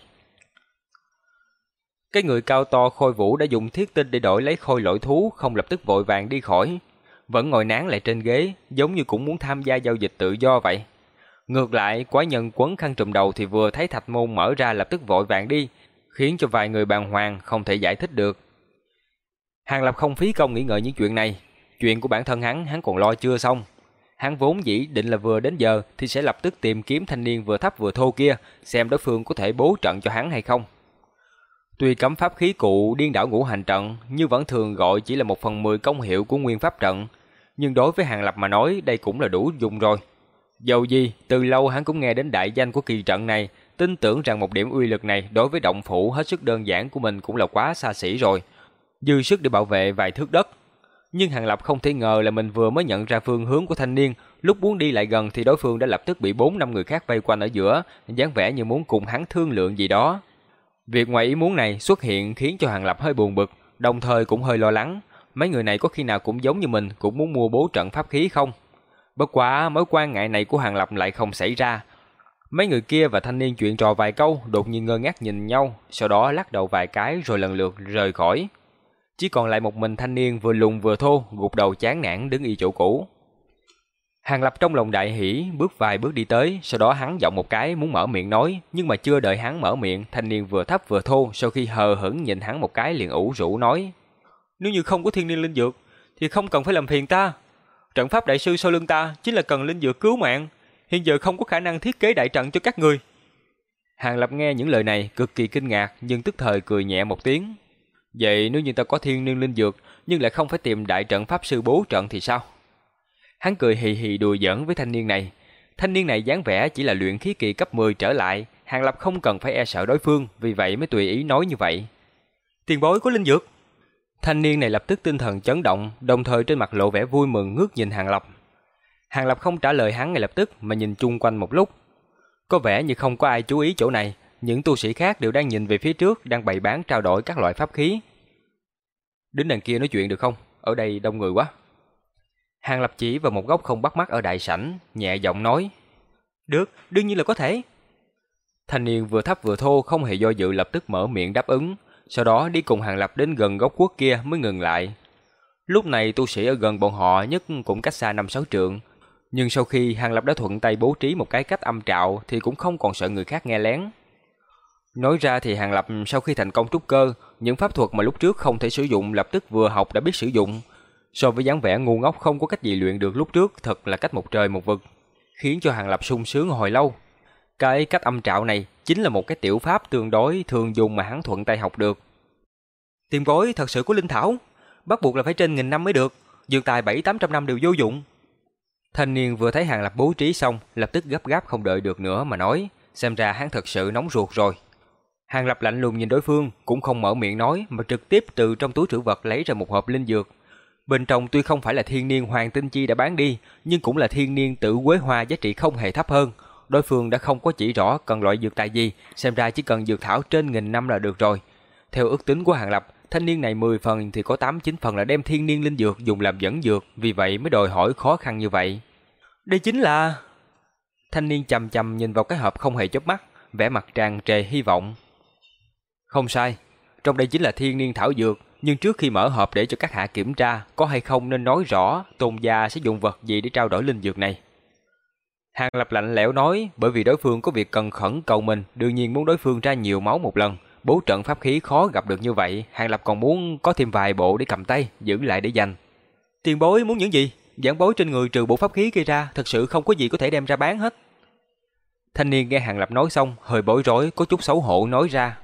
Cái người cao to khôi vũ đã dùng thiết tinh để đổi lấy khôi lỗi thú, không lập tức vội vàng đi khỏi. Vẫn ngồi nán lại trên ghế, giống như cũng muốn tham gia giao dịch tự do vậy. Ngược lại, quái nhân quấn khăn trùm đầu thì vừa thấy thạch môn mở ra lập tức vội vàng đi, khiến cho vài người bàng hoàng không thể giải thích được. Hàng Lập không phí công nghĩ ngợi những chuyện này, chuyện của bản thân hắn hắn còn lo chưa xong. Hắn vốn dĩ định là vừa đến giờ thì sẽ lập tức tìm kiếm thanh niên vừa thấp vừa thô kia, xem đối phương có thể bố trận cho hắn hay không. Tuy cấm pháp khí cụ điên đảo ngũ hành trận, nhưng vẫn thường gọi chỉ là một phần mười công hiệu của nguyên pháp trận. Nhưng đối với Hàng Lập mà nói, đây cũng là đủ dùng rồi. Dầu gì, từ lâu hắn cũng nghe đến đại danh của kỳ trận này, tin tưởng rằng một điểm uy lực này đối với động phủ hết sức đơn giản của mình cũng là quá xa xỉ rồi. Dư sức để bảo vệ vài thước đất. Nhưng Hàng Lập không thể ngờ là mình vừa mới nhận ra phương hướng của thanh niên, lúc muốn đi lại gần thì đối phương đã lập tức bị bốn năm người khác vây quanh ở giữa, dáng vẻ như muốn cùng hắn thương lượng gì đó. Việc ngoài ý muốn này xuất hiện khiến cho Hàng Lập hơi buồn bực, đồng thời cũng hơi lo lắng. Mấy người này có khi nào cũng giống như mình cũng muốn mua bố trận pháp khí không? Bất quá mối quan ngại này của Hàng Lập lại không xảy ra. Mấy người kia và thanh niên chuyện trò vài câu, đột nhiên ngơ ngác nhìn nhau, sau đó lắc đầu vài cái rồi lần lượt rời khỏi. Chỉ còn lại một mình thanh niên vừa lùn vừa thô, gục đầu chán nản đứng y chỗ cũ. Hàng Lập trong lòng đại hỉ, bước vài bước đi tới, sau đó hắn giọng một cái muốn mở miệng nói, nhưng mà chưa đợi hắn mở miệng, thanh niên vừa thấp vừa thô, sau khi hờ hững nhìn hắn một cái liền ủ rũ nói: "Nếu như không có thiên niên linh dược thì không cần phải làm phiền ta. Trận pháp đại sư sau lưng ta chính là cần linh dược cứu mạng, hiện giờ không có khả năng thiết kế đại trận cho các người." Hàng Lập nghe những lời này cực kỳ kinh ngạc nhưng tức thời cười nhẹ một tiếng. Vậy nếu như ta có thiên niên linh dược nhưng lại không phải tìm đại trận pháp sư bố trận thì sao? Hắn cười hì hì đùa giỡn với thanh niên này. Thanh niên này dáng vẻ chỉ là luyện khí kỳ cấp 10 trở lại, Hàng Lập không cần phải e sợ đối phương, vì vậy mới tùy ý nói như vậy. Tiền bối có linh dược. Thanh niên này lập tức tinh thần chấn động, đồng thời trên mặt lộ vẻ vui mừng ngước nhìn Hàng Lập. Hàng Lập không trả lời hắn ngay lập tức mà nhìn chung quanh một lúc. Có vẻ như không có ai chú ý chỗ này, những tu sĩ khác đều đang nhìn về phía trước đang bày bán trao đổi các loại pháp khí. Đến đằng kia nói chuyện được không? Ở đây đông người quá. Hàng Lập chỉ vào một góc không bắt mắt ở đại sảnh, nhẹ giọng nói. Được, đương nhiên là có thể. Thanh niên vừa thấp vừa thô không hề do dự lập tức mở miệng đáp ứng, sau đó đi cùng Hàng Lập đến gần góc quốc kia mới ngừng lại. Lúc này tu sĩ ở gần bọn họ nhất cũng cách xa năm sáu trượng, nhưng sau khi Hàng Lập đã thuận tay bố trí một cái cách âm trạo thì cũng không còn sợ người khác nghe lén. Nói ra thì Hàng Lập sau khi thành công trúc cơ, những pháp thuật mà lúc trước không thể sử dụng lập tức vừa học đã biết sử dụng. So với dáng vẻ ngu ngốc không có cách gì luyện được lúc trước thật là cách một trời một vực, khiến cho Hàng Lập sung sướng hồi lâu. Cái cách âm trạo này chính là một cái tiểu pháp tương đối thường dùng mà hắn thuận tay học được. Tiền gối thật sự của linh thảo, bắt buộc là phải trên nghìn năm mới được, dược tài bảy tám trăm năm đều vô dụng. Thanh niên vừa thấy Hàng Lập bố trí xong, lập tức gấp gáp không đợi được nữa mà nói, xem ra hắn thật sự nóng ruột rồi. Hàng Lập lạnh lùng nhìn đối phương, cũng không mở miệng nói mà trực tiếp từ trong túi trữ vật lấy ra một hộp linh dược. Bên trong tuy không phải là thiên niên hoàng tinh chi đã bán đi, nhưng cũng là thiên niên tử quế hoa giá trị không hề thấp hơn. Đối phương đã không có chỉ rõ cần loại dược tài gì, xem ra chỉ cần dược thảo trên nghìn năm là được rồi. Theo ước tính của Hàng Lập, thanh niên này 10 phần thì có 8 9 phần là đem thiên niên linh dược dùng làm dẫn dược, vì vậy mới đòi hỏi khó khăn như vậy. Đây chính là Thanh niên chầm chầm nhìn vào cái hộp không hề chớp mắt, vẻ mặt tràn trề hy vọng. Không sai, trong đây chính là thiên niên thảo dược, nhưng trước khi mở hộp để cho các hạ kiểm tra có hay không nên nói rõ tôn gia sẽ dùng vật gì để trao đổi linh dược này. Hàng Lập lạnh lẽo nói, bởi vì đối phương có việc cần khẩn cầu mình, đương nhiên muốn đối phương ra nhiều máu một lần. Bố trận pháp khí khó gặp được như vậy, Hàng Lập còn muốn có thêm vài bộ để cầm tay, giữ lại để dành. Tiền bối muốn những gì? Giảng bối trên người trừ bộ pháp khí kia ra, thật sự không có gì có thể đem ra bán hết. Thanh niên nghe Hàng Lập nói xong, hơi bối rối, có chút xấu hổ nói ra.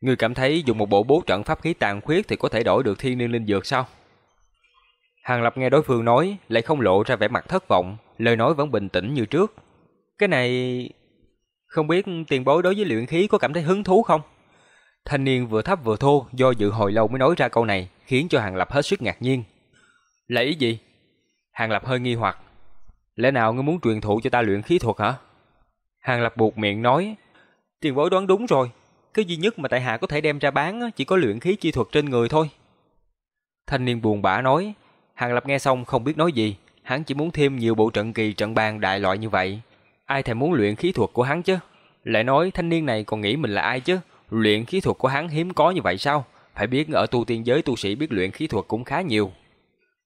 Người cảm thấy dùng một bộ bố trận pháp khí tàn khuyết thì có thể đổi được thiên niên linh dược sao? Hàng Lập nghe đối phương nói, lại không lộ ra vẻ mặt thất vọng, lời nói vẫn bình tĩnh như trước. Cái này... Không biết tiền bối đối với luyện khí có cảm thấy hứng thú không? Thanh niên vừa thấp vừa thô, do dự hồi lâu mới nói ra câu này, khiến cho Hàng Lập hết sức ngạc nhiên. Là ý gì? Hàng Lập hơi nghi hoặc. Lẽ nào ngươi muốn truyền thụ cho ta luyện khí thuật hả? Hàng Lập buộc miệng nói. Tiền bối đoán đúng rồi. Cái duy nhất mà tại hạ có thể đem ra bán chỉ có luyện khí chi thuật trên người thôi. Thanh niên buồn bã nói. Hàng Lập nghe xong không biết nói gì. Hắn chỉ muốn thêm nhiều bộ trận kỳ trận bàn đại loại như vậy. Ai thèm muốn luyện khí thuật của hắn chứ? Lại nói thanh niên này còn nghĩ mình là ai chứ? Luyện khí thuật của hắn hiếm có như vậy sao? Phải biết ở tu tiên giới tu sĩ biết luyện khí thuật cũng khá nhiều.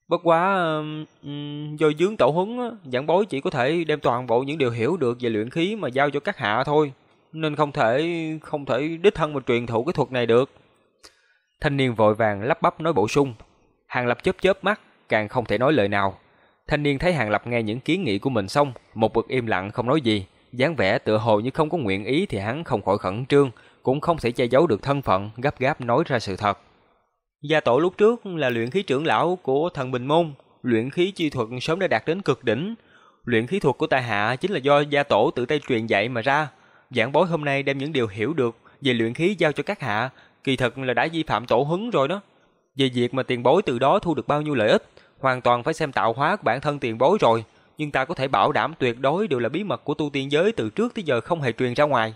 Bất quá um, do dướng tổ huấn, giảng bối chỉ có thể đem toàn bộ những điều hiểu được về luyện khí mà giao cho các hạ thôi, nên không thể không thể đích thân mà truyền thụ cái thuật này được. Thanh niên vội vàng lắp bắp nói bổ sung. Hàng Lập chớp chớp mắt, càng không thể nói lời nào. Thanh niên thấy Hàng Lập nghe những kiến nghị của mình xong, một bực im lặng không nói gì, dáng vẻ tựa hồ như không có nguyện ý thì hắn không khỏi khẩn trương, cũng không thể che giấu được thân phận, gấp gáp nói ra sự thật. Gia tổ lúc trước là luyện khí trưởng lão của thần Bình Môn, luyện khí chi thuật sớm đã đạt đến cực đỉnh. Luyện khí thuật của tài hạ chính là do gia tổ tự tay truyền dạy mà ra. Giảng bối hôm nay đem những điều hiểu được về luyện khí giao cho các hạ, kỳ thật là đã vi phạm tổ huấn rồi đó. Về việc mà tiền bối từ đó thu được bao nhiêu lợi ích, hoàn toàn phải xem tạo hóa của bản thân tiền bối rồi. Nhưng ta có thể bảo đảm tuyệt đối đều là bí mật của tu tiên giới từ trước tới giờ không hề truyền ra ngoài.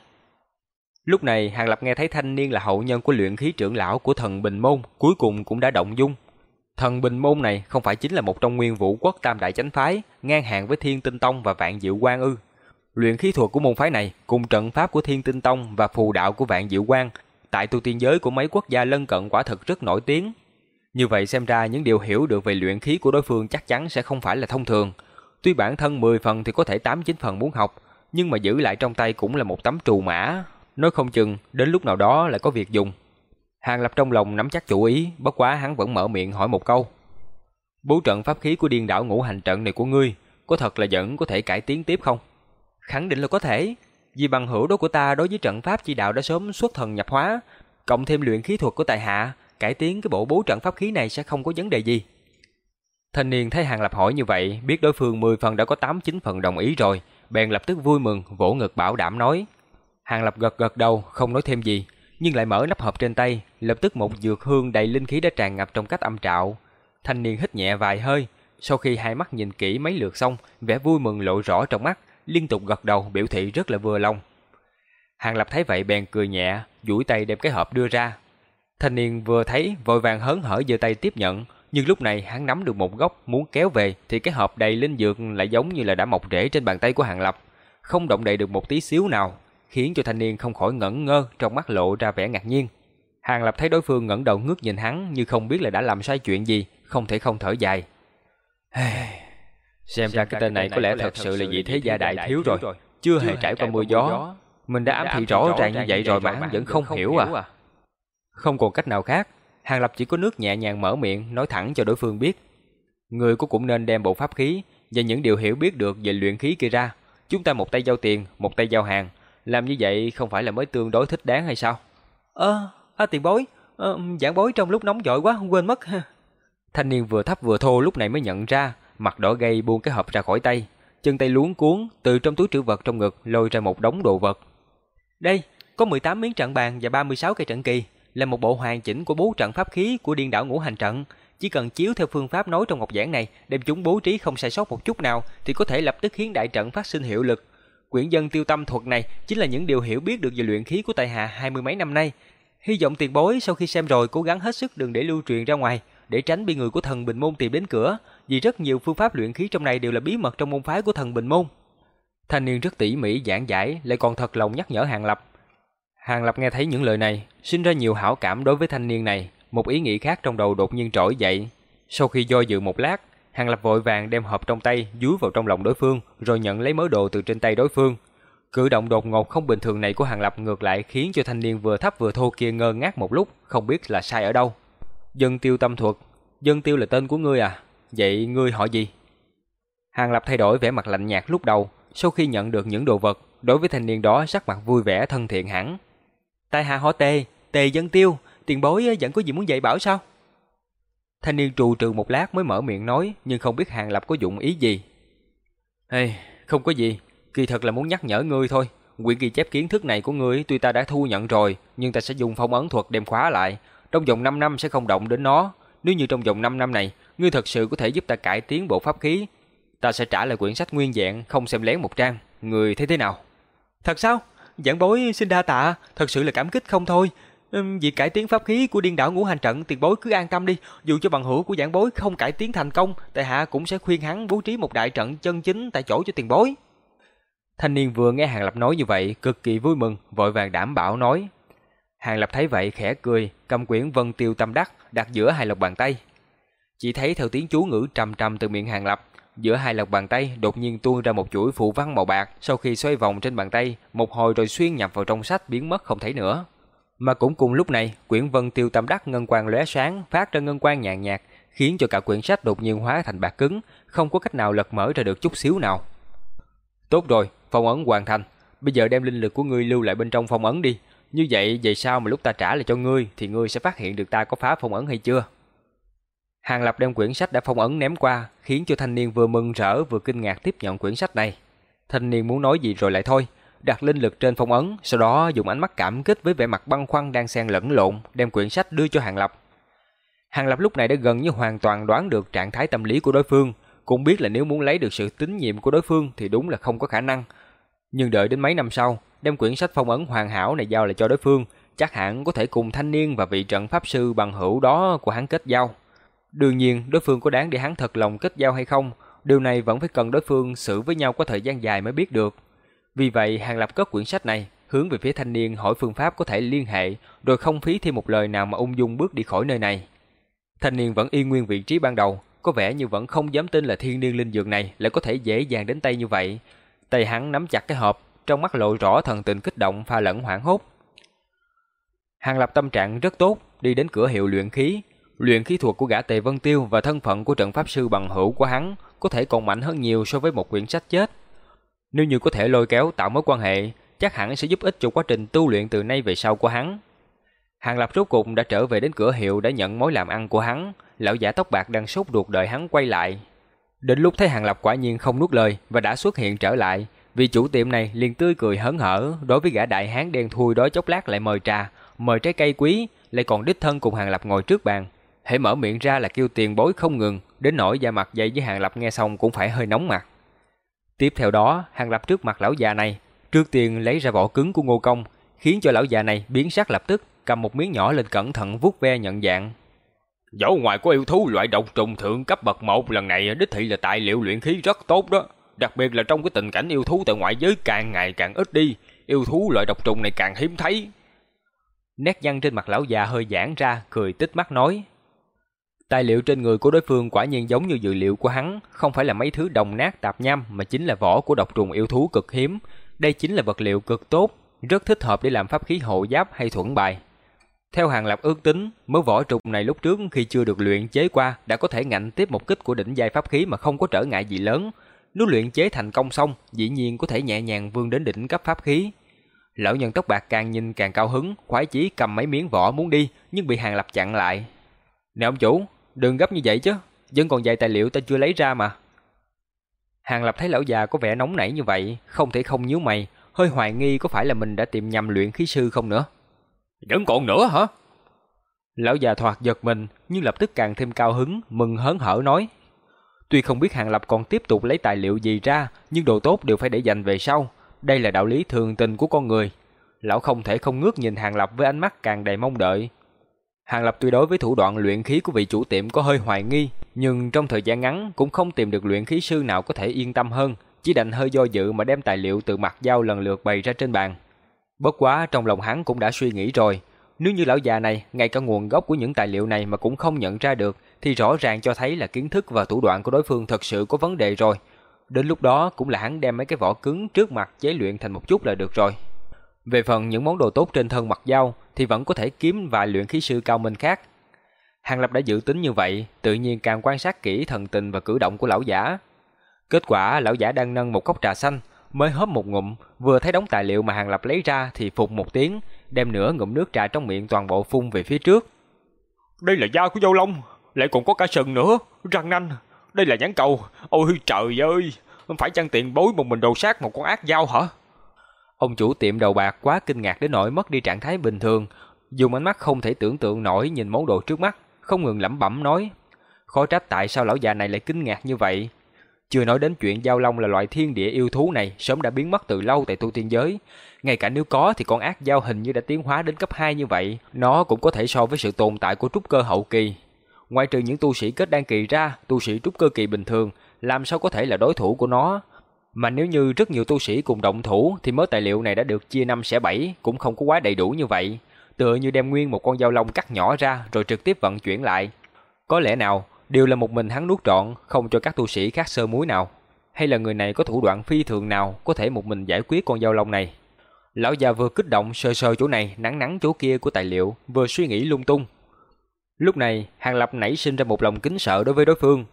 Lúc này Hàng Lập nghe thấy thanh niên là hậu nhân của luyện khí trưởng lão của thần Bình Môn, cuối cùng cũng đã động dung. Thần Bình Môn này không phải chính là một trong nguyên vũ quốc tam đại chánh phái, ngang hàng với Thiên Tinh Tông và Vạn Diệu Quan ư. Luyện khí thuật của môn phái này cùng trận pháp của Thiên Tinh Tông và phù đạo của Vạn Diệu Quan tại tu tiên giới của mấy quốc gia lân cận quả thực rất nổi tiếng. Như vậy xem ra những điều hiểu được về luyện khí của đối phương chắc chắn sẽ không phải là thông thường. Tuy bản thân 10 phần thì có thể 8 9 phần muốn học, nhưng mà giữ lại trong tay cũng là một tấm trù mã, nói không chừng đến lúc nào đó lại có việc dùng. Hàng Lập trong lòng nắm chắc chủ ý, bất quá hắn vẫn mở miệng hỏi một câu. Bố trận pháp khí của điên đảo ngũ hành trận này của ngươi, có thật là vẫn có thể cải tiến tiếp không? Khẳng định là có thể, vì bằng hữu đó của ta đối với trận pháp chi đạo đã sớm xuất thần nhập hóa, cộng thêm luyện khí thuật của tài hạ, cải tiến cái bộ bố trận pháp khí này sẽ không có vấn đề gì. Thanh niên thấy Hàng Lập hỏi như vậy, biết đối phương 10 phần đã có 8 9 phần đồng ý rồi, bèn lập tức vui mừng, vỗ ngực bảo đảm nói: Hàng Lập gật gật đầu, không nói thêm gì, nhưng lại mở nắp hộp trên tay, lập tức một dược hương đầy linh khí đã tràn ngập trong cách âm trạo. Thanh niên hít nhẹ vài hơi, sau khi hai mắt nhìn kỹ mấy lượt xong, vẻ vui mừng lộ rõ trong mắt, liên tục gật đầu biểu thị rất là vừa lòng. Hàng Lập thấy vậy bèn cười nhẹ, duỗi tay đem cái hộp đưa ra. Thanh niên vừa thấy vội vàng hớn hở giơ tay tiếp nhận, nhưng lúc này hắn nắm được một góc muốn kéo về thì cái hộp đầy linh dược lại giống như là đã mọc rễ trên bàn tay của Hàng Lập, không động đậy được một tí xíu nào, khiến cho thanh niên không khỏi ngẩn ngơ, trong mắt lộ ra vẻ ngạc nhiên. Hàng Lập thấy đối phương ngẩng đầu ngước nhìn hắn như không biết là đã làm sai chuyện gì, không thể không thở dài. Xem ra cái tên này có lẽ thật sự là vị thế gia đại thiếu rồi, chưa hề trải qua mưa gió. Mình đã ám thị rõ ràng như vậy rồi mà hắn vẫn không hiểu à. Không còn cách nào khác, Hàng Lập chỉ có nước nhẹ nhàng mở miệng nói thẳng cho đối phương biết. Người cũng cũng nên đem bộ pháp khí và những điều hiểu biết được về luyện khí kia ra. Chúng ta một tay giao tiền, một tay giao hàng. Làm như vậy không phải là mới tương đối thích đáng hay sao? Ơ, à, tiền bối, à, giảng bối trong lúc nóng vội quá quên mất. [laughs] Thanh niên vừa thấp vừa thô lúc này mới nhận ra, mặt đỏ gay buông cái hộp ra khỏi tay, chân tay luống cuốn từ trong túi trữ vật trong ngực lôi ra một đống đồ vật. Đây, có 18 miếng trận bàn và 36 cây trận kỳ, là một bộ hoàn chỉnh của bố trận pháp khí của điên đảo ngũ hành trận. Chỉ cần chiếu theo phương pháp nói trong ngọc giảng này, đem chúng bố trí không sai sót một chút nào thì có thể lập tức khiến đại trận phát sinh hiệu lực. Quyển dân tiêu tâm thuật này chính là những điều hiểu biết được về luyện khí của tài hạ hai mươi mấy năm nay. Hy vọng tiền bối sau khi xem rồi cố gắng hết sức đừng để lưu truyền ra ngoài, để tránh bị người của thần Bình Môn tìm đến cửa, vì rất nhiều phương pháp luyện khí trong này đều là bí mật trong môn phái của thần Bình Môn. Thanh niên rất tỉ mỉ giảng giải, lại còn thật lòng nhắc nhở Hàng Lập. Hàng Lập nghe thấy những lời này, sinh ra nhiều hảo cảm đối với thanh niên này, một ý nghĩ khác trong đầu đột nhiên trỗi dậy. Sau khi do dự một lát, Hàng Lập vội vàng đem hộp trong tay dúi vào trong lòng đối phương, rồi nhận lấy mớ đồ từ trên tay đối phương. Cử động đột ngột không bình thường này của Hàng Lập ngược lại khiến cho thanh niên vừa thấp vừa thô kia ngơ ngác một lúc, không biết là sai ở đâu. Dân tiêu tâm thuật, dân tiêu là tên của ngươi à? Vậy ngươi hỏi gì? Hàng Lập thay đổi vẻ mặt lạnh nhạt lúc đầu, sau khi nhận được những đồ vật, đối với thanh niên đó sắc mặt vui vẻ thân thiện hẳn. Tai hạ họ Tề, Tề dân tiêu, tiền bối ờ, vẫn có gì muốn dạy bảo sao? Thanh niên trù trừ một lát mới mở miệng nói, nhưng không biết Hàng Lập có dụng ý gì. Hey, không có gì, kỳ thật là muốn nhắc nhở ngươi thôi. Quyển ghi chép kiến thức này của ngươi tuy ta đã thu nhận rồi, nhưng ta sẽ dùng phong ấn thuật đem khóa lại. Trong vòng 5 năm sẽ không động đến nó. Nếu như trong vòng 5 năm này, ngươi thật sự có thể giúp ta cải tiến bộ pháp khí, ta sẽ trả lại quyển sách nguyên dạng, không xem lén một trang. Ngươi thấy thế nào? Thật sao? Giảng bối xin đa tạ, thật sự là cảm kích không thôi. Việc cải tiến pháp khí của điên đảo ngũ hành trận tiền bối cứ an tâm đi, dù cho bằng hữu của giảng bối không cải tiến thành công, tại hạ cũng sẽ khuyên hắn bố trí một đại trận chân chính tại chỗ cho tiền bối. Thanh niên vừa nghe Hàng Lập nói như vậy, cực kỳ vui mừng, vội vàng đảm bảo nói. Hàng Lập thấy vậy khẽ cười, cầm quyển Vân Tiêu Tâm Đắc đặt giữa hai lọc bàn tay. Chỉ thấy theo tiếng chú ngữ trầm trầm từ miệng Hàng Lập, giữa hai lòng bàn tay đột nhiên tuôn ra một chuỗi phù văn màu bạc, sau khi xoay vòng trên bàn tay, một hồi rồi xuyên nhập vào trong sách biến mất không thấy nữa. Mà cũng cùng lúc này, quyển Vân Tiêu Tâm Đắc ngân quang lóe sáng, phát ra ngân quang nhàn nhạt, khiến cho cả quyển sách đột nhiên hóa thành bạc cứng, không có cách nào lật mở ra được chút xíu nào. Tốt rồi, phong ấn hoàn thành, bây giờ đem linh lực của ngươi lưu lại bên trong phong ấn đi, như vậy về sau mà lúc ta trả lại cho ngươi thì ngươi sẽ phát hiện được ta có phá phong ấn hay chưa? Hàng Lập đem quyển sách đã phong ấn ném qua, khiến cho thanh niên vừa mừng rỡ vừa kinh ngạc tiếp nhận quyển sách này. Thanh niên muốn nói gì rồi lại thôi, đặt linh lực trên phong ấn, sau đó dùng ánh mắt cảm kích với vẻ mặt băng khoăn đang xen lẫn lộn, đem quyển sách đưa cho Hàng Lập. Hàng Lập lúc này đã gần như hoàn toàn đoán được trạng thái tâm lý của đối phương, cũng biết là nếu muốn lấy được sự tín nhiệm của đối phương thì đúng là không có khả năng. Nhưng đợi đến mấy năm sau, đem quyển sách phong ấn hoàn hảo này giao lại cho đối phương, chắc hẳn có thể cùng thanh niên và vị trận pháp sư bằng hữu đó của hắn kết giao. Đương nhiên, đối phương có đáng để hắn thật lòng kết giao hay không, điều này vẫn phải cần đối phương xử với nhau có thời gian dài mới biết được. Vì vậy, Hàng Lập cất quyển sách này, hướng về phía thanh niên hỏi phương pháp có thể liên hệ, rồi không phí thêm một lời nào mà ung dung bước đi khỏi nơi này. Thanh niên vẫn y nguyên vị trí ban đầu, có vẻ như vẫn không dám tin là thiên niên linh dược này lại có thể dễ dàng đến tay như vậy. Tay hắn nắm chặt cái hộp, trong mắt lộ rõ thần tình kích động pha lẫn hoảng hốt. Hàng Lập tâm trạng rất tốt, đi đến cửa hiệu luyện khí, Luyện khí thuật của gã Tề Vân Tiêu và thân phận của trận pháp sư bằng hữu của hắn có thể còn mạnh hơn nhiều so với một quyển sách chết. Nếu như có thể lôi kéo tạo mối quan hệ, chắc hẳn sẽ giúp ích cho quá trình tu luyện từ nay về sau của hắn. Hàng Lập rốt cục đã trở về đến cửa hiệu đã nhận mối làm ăn của hắn, lão giả tóc bạc đang sốt ruột đợi hắn quay lại. Đến lúc thấy Hàng Lập quả nhiên không nuốt lời và đã xuất hiện trở lại, vị chủ tiệm này liền tươi cười hớn hở, đối với gã đại hán đen thui đó chốc lát lại mời trà, mời trái cây quý, lại còn đích thân cùng Hàng Lập ngồi trước bàn, hễ mở miệng ra là kêu tiền bối không ngừng, đến nỗi da mặt dày với Hàng Lập nghe xong cũng phải hơi nóng mặt. Tiếp theo đó, Hàng Lập trước mặt lão già này, trước tiên lấy ra vỏ cứng của Ngô Công, khiến cho lão già này biến sắc lập tức, cầm một miếng nhỏ lên cẩn thận vuốt ve nhận dạng. Dẫu ngoài có yêu thú loại độc trùng thượng cấp bậc 1 lần này đích thị là tài liệu luyện khí rất tốt đó. Đặc biệt là trong cái tình cảnh yêu thú tại ngoại giới càng ngày càng ít đi, yêu thú loại độc trùng này càng hiếm thấy. Nét nhăn trên mặt lão già hơi giãn ra, cười tích mắt nói. Tài liệu trên người của đối phương quả nhiên giống như dự liệu của hắn, không phải là mấy thứ đồng nát tạp nham mà chính là vỏ của độc trùng yêu thú cực hiếm. Đây chính là vật liệu cực tốt, rất thích hợp để làm pháp khí hộ giáp hay thuẫn bài. Theo hàng lập ước tính, mớ vỏ trùng này lúc trước khi chưa được luyện chế qua đã có thể ngạnh tiếp một kích của đỉnh giai pháp khí mà không có trở ngại gì lớn. Nếu luyện chế thành công xong, dĩ nhiên có thể nhẹ nhàng vươn đến đỉnh cấp pháp khí. Lão nhân tóc bạc càng nhìn càng cao hứng, khoái chí cầm mấy miếng vỏ muốn đi, nhưng bị hàng lập chặn lại. Nè ông chủ, đừng gấp như vậy chứ, vẫn còn vài tài liệu ta chưa lấy ra mà. Hàng lập thấy lão già có vẻ nóng nảy như vậy, không thể không nhíu mày, hơi hoài nghi có phải là mình đã tìm nhầm luyện khí sư không nữa. Vẫn còn nữa hả? Lão già thoạt giật mình, nhưng lập tức càng thêm cao hứng, mừng hớn hở nói. Tuy không biết Hàng Lập còn tiếp tục lấy tài liệu gì ra, nhưng đồ tốt đều phải để dành về sau. Đây là đạo lý thường tình của con người. Lão không thể không ngước nhìn Hàng Lập với ánh mắt càng đầy mong đợi. Hàng Lập tuy đối với thủ đoạn luyện khí của vị chủ tiệm có hơi hoài nghi, nhưng trong thời gian ngắn cũng không tìm được luyện khí sư nào có thể yên tâm hơn, chỉ đành hơi do dự mà đem tài liệu từ mặt dao lần lượt bày ra trên bàn. Bất quá trong lòng hắn cũng đã suy nghĩ rồi, nếu như lão già này ngay cả nguồn gốc của những tài liệu này mà cũng không nhận ra được thì rõ ràng cho thấy là kiến thức và thủ đoạn của đối phương thật sự có vấn đề rồi. Đến lúc đó cũng là hắn đem mấy cái vỏ cứng trước mặt chế luyện thành một chút là được rồi. Về phần những món đồ tốt trên thân mặt dao thì vẫn có thể kiếm vài luyện khí sư cao minh khác. Hàng Lập đã dự tính như vậy, tự nhiên càng quan sát kỹ thần tình và cử động của lão giả. Kết quả lão giả đang nâng một cốc trà xanh, mới hớp một ngụm, vừa thấy đống tài liệu mà Hàng Lập lấy ra thì phục một tiếng, đem nửa ngụm nước trà trong miệng toàn bộ phun về phía trước. Đây là da của dâu lông, lại còn có cả sừng nữa, răng nanh, đây là nhãn cầu, ôi trời ơi, phải chăng tiền bối một mình đồ sát một con ác dao hả? Ông chủ tiệm đầu bạc quá kinh ngạc đến nỗi mất đi trạng thái bình thường, dùng ánh mắt không thể tưởng tượng nổi nhìn món đồ trước mắt, không ngừng lẩm bẩm nói. Khó trách tại sao lão già này lại kinh ngạc như vậy, chưa nói đến chuyện giao long là loại thiên địa yêu thú này sớm đã biến mất từ lâu tại tu tiên giới. Ngay cả nếu có thì con ác giao hình như đã tiến hóa đến cấp 2 như vậy, nó cũng có thể so với sự tồn tại của trúc cơ hậu kỳ. Ngoài trừ những tu sĩ kết đan kỳ ra, tu sĩ trúc cơ kỳ bình thường làm sao có thể là đối thủ của nó. Mà nếu như rất nhiều tu sĩ cùng động thủ thì mớ tài liệu này đã được chia năm xẻ bảy, cũng không có quá đầy đủ như vậy. Tựa như đem nguyên một con dao long cắt nhỏ ra rồi trực tiếp vận chuyển lại. Có lẽ nào đều là một mình hắn nuốt trọn, không cho các tu sĩ khác sơ muối nào. Hay là người này có thủ đoạn phi thường nào có thể một mình giải quyết con dao long này? Lão già vừa kích động sờ sờ chỗ này, nắng nắng chỗ kia của tài liệu, vừa suy nghĩ lung tung. Lúc này, Hàng Lập nảy sinh ra một lòng kính sợ đối với đối phương.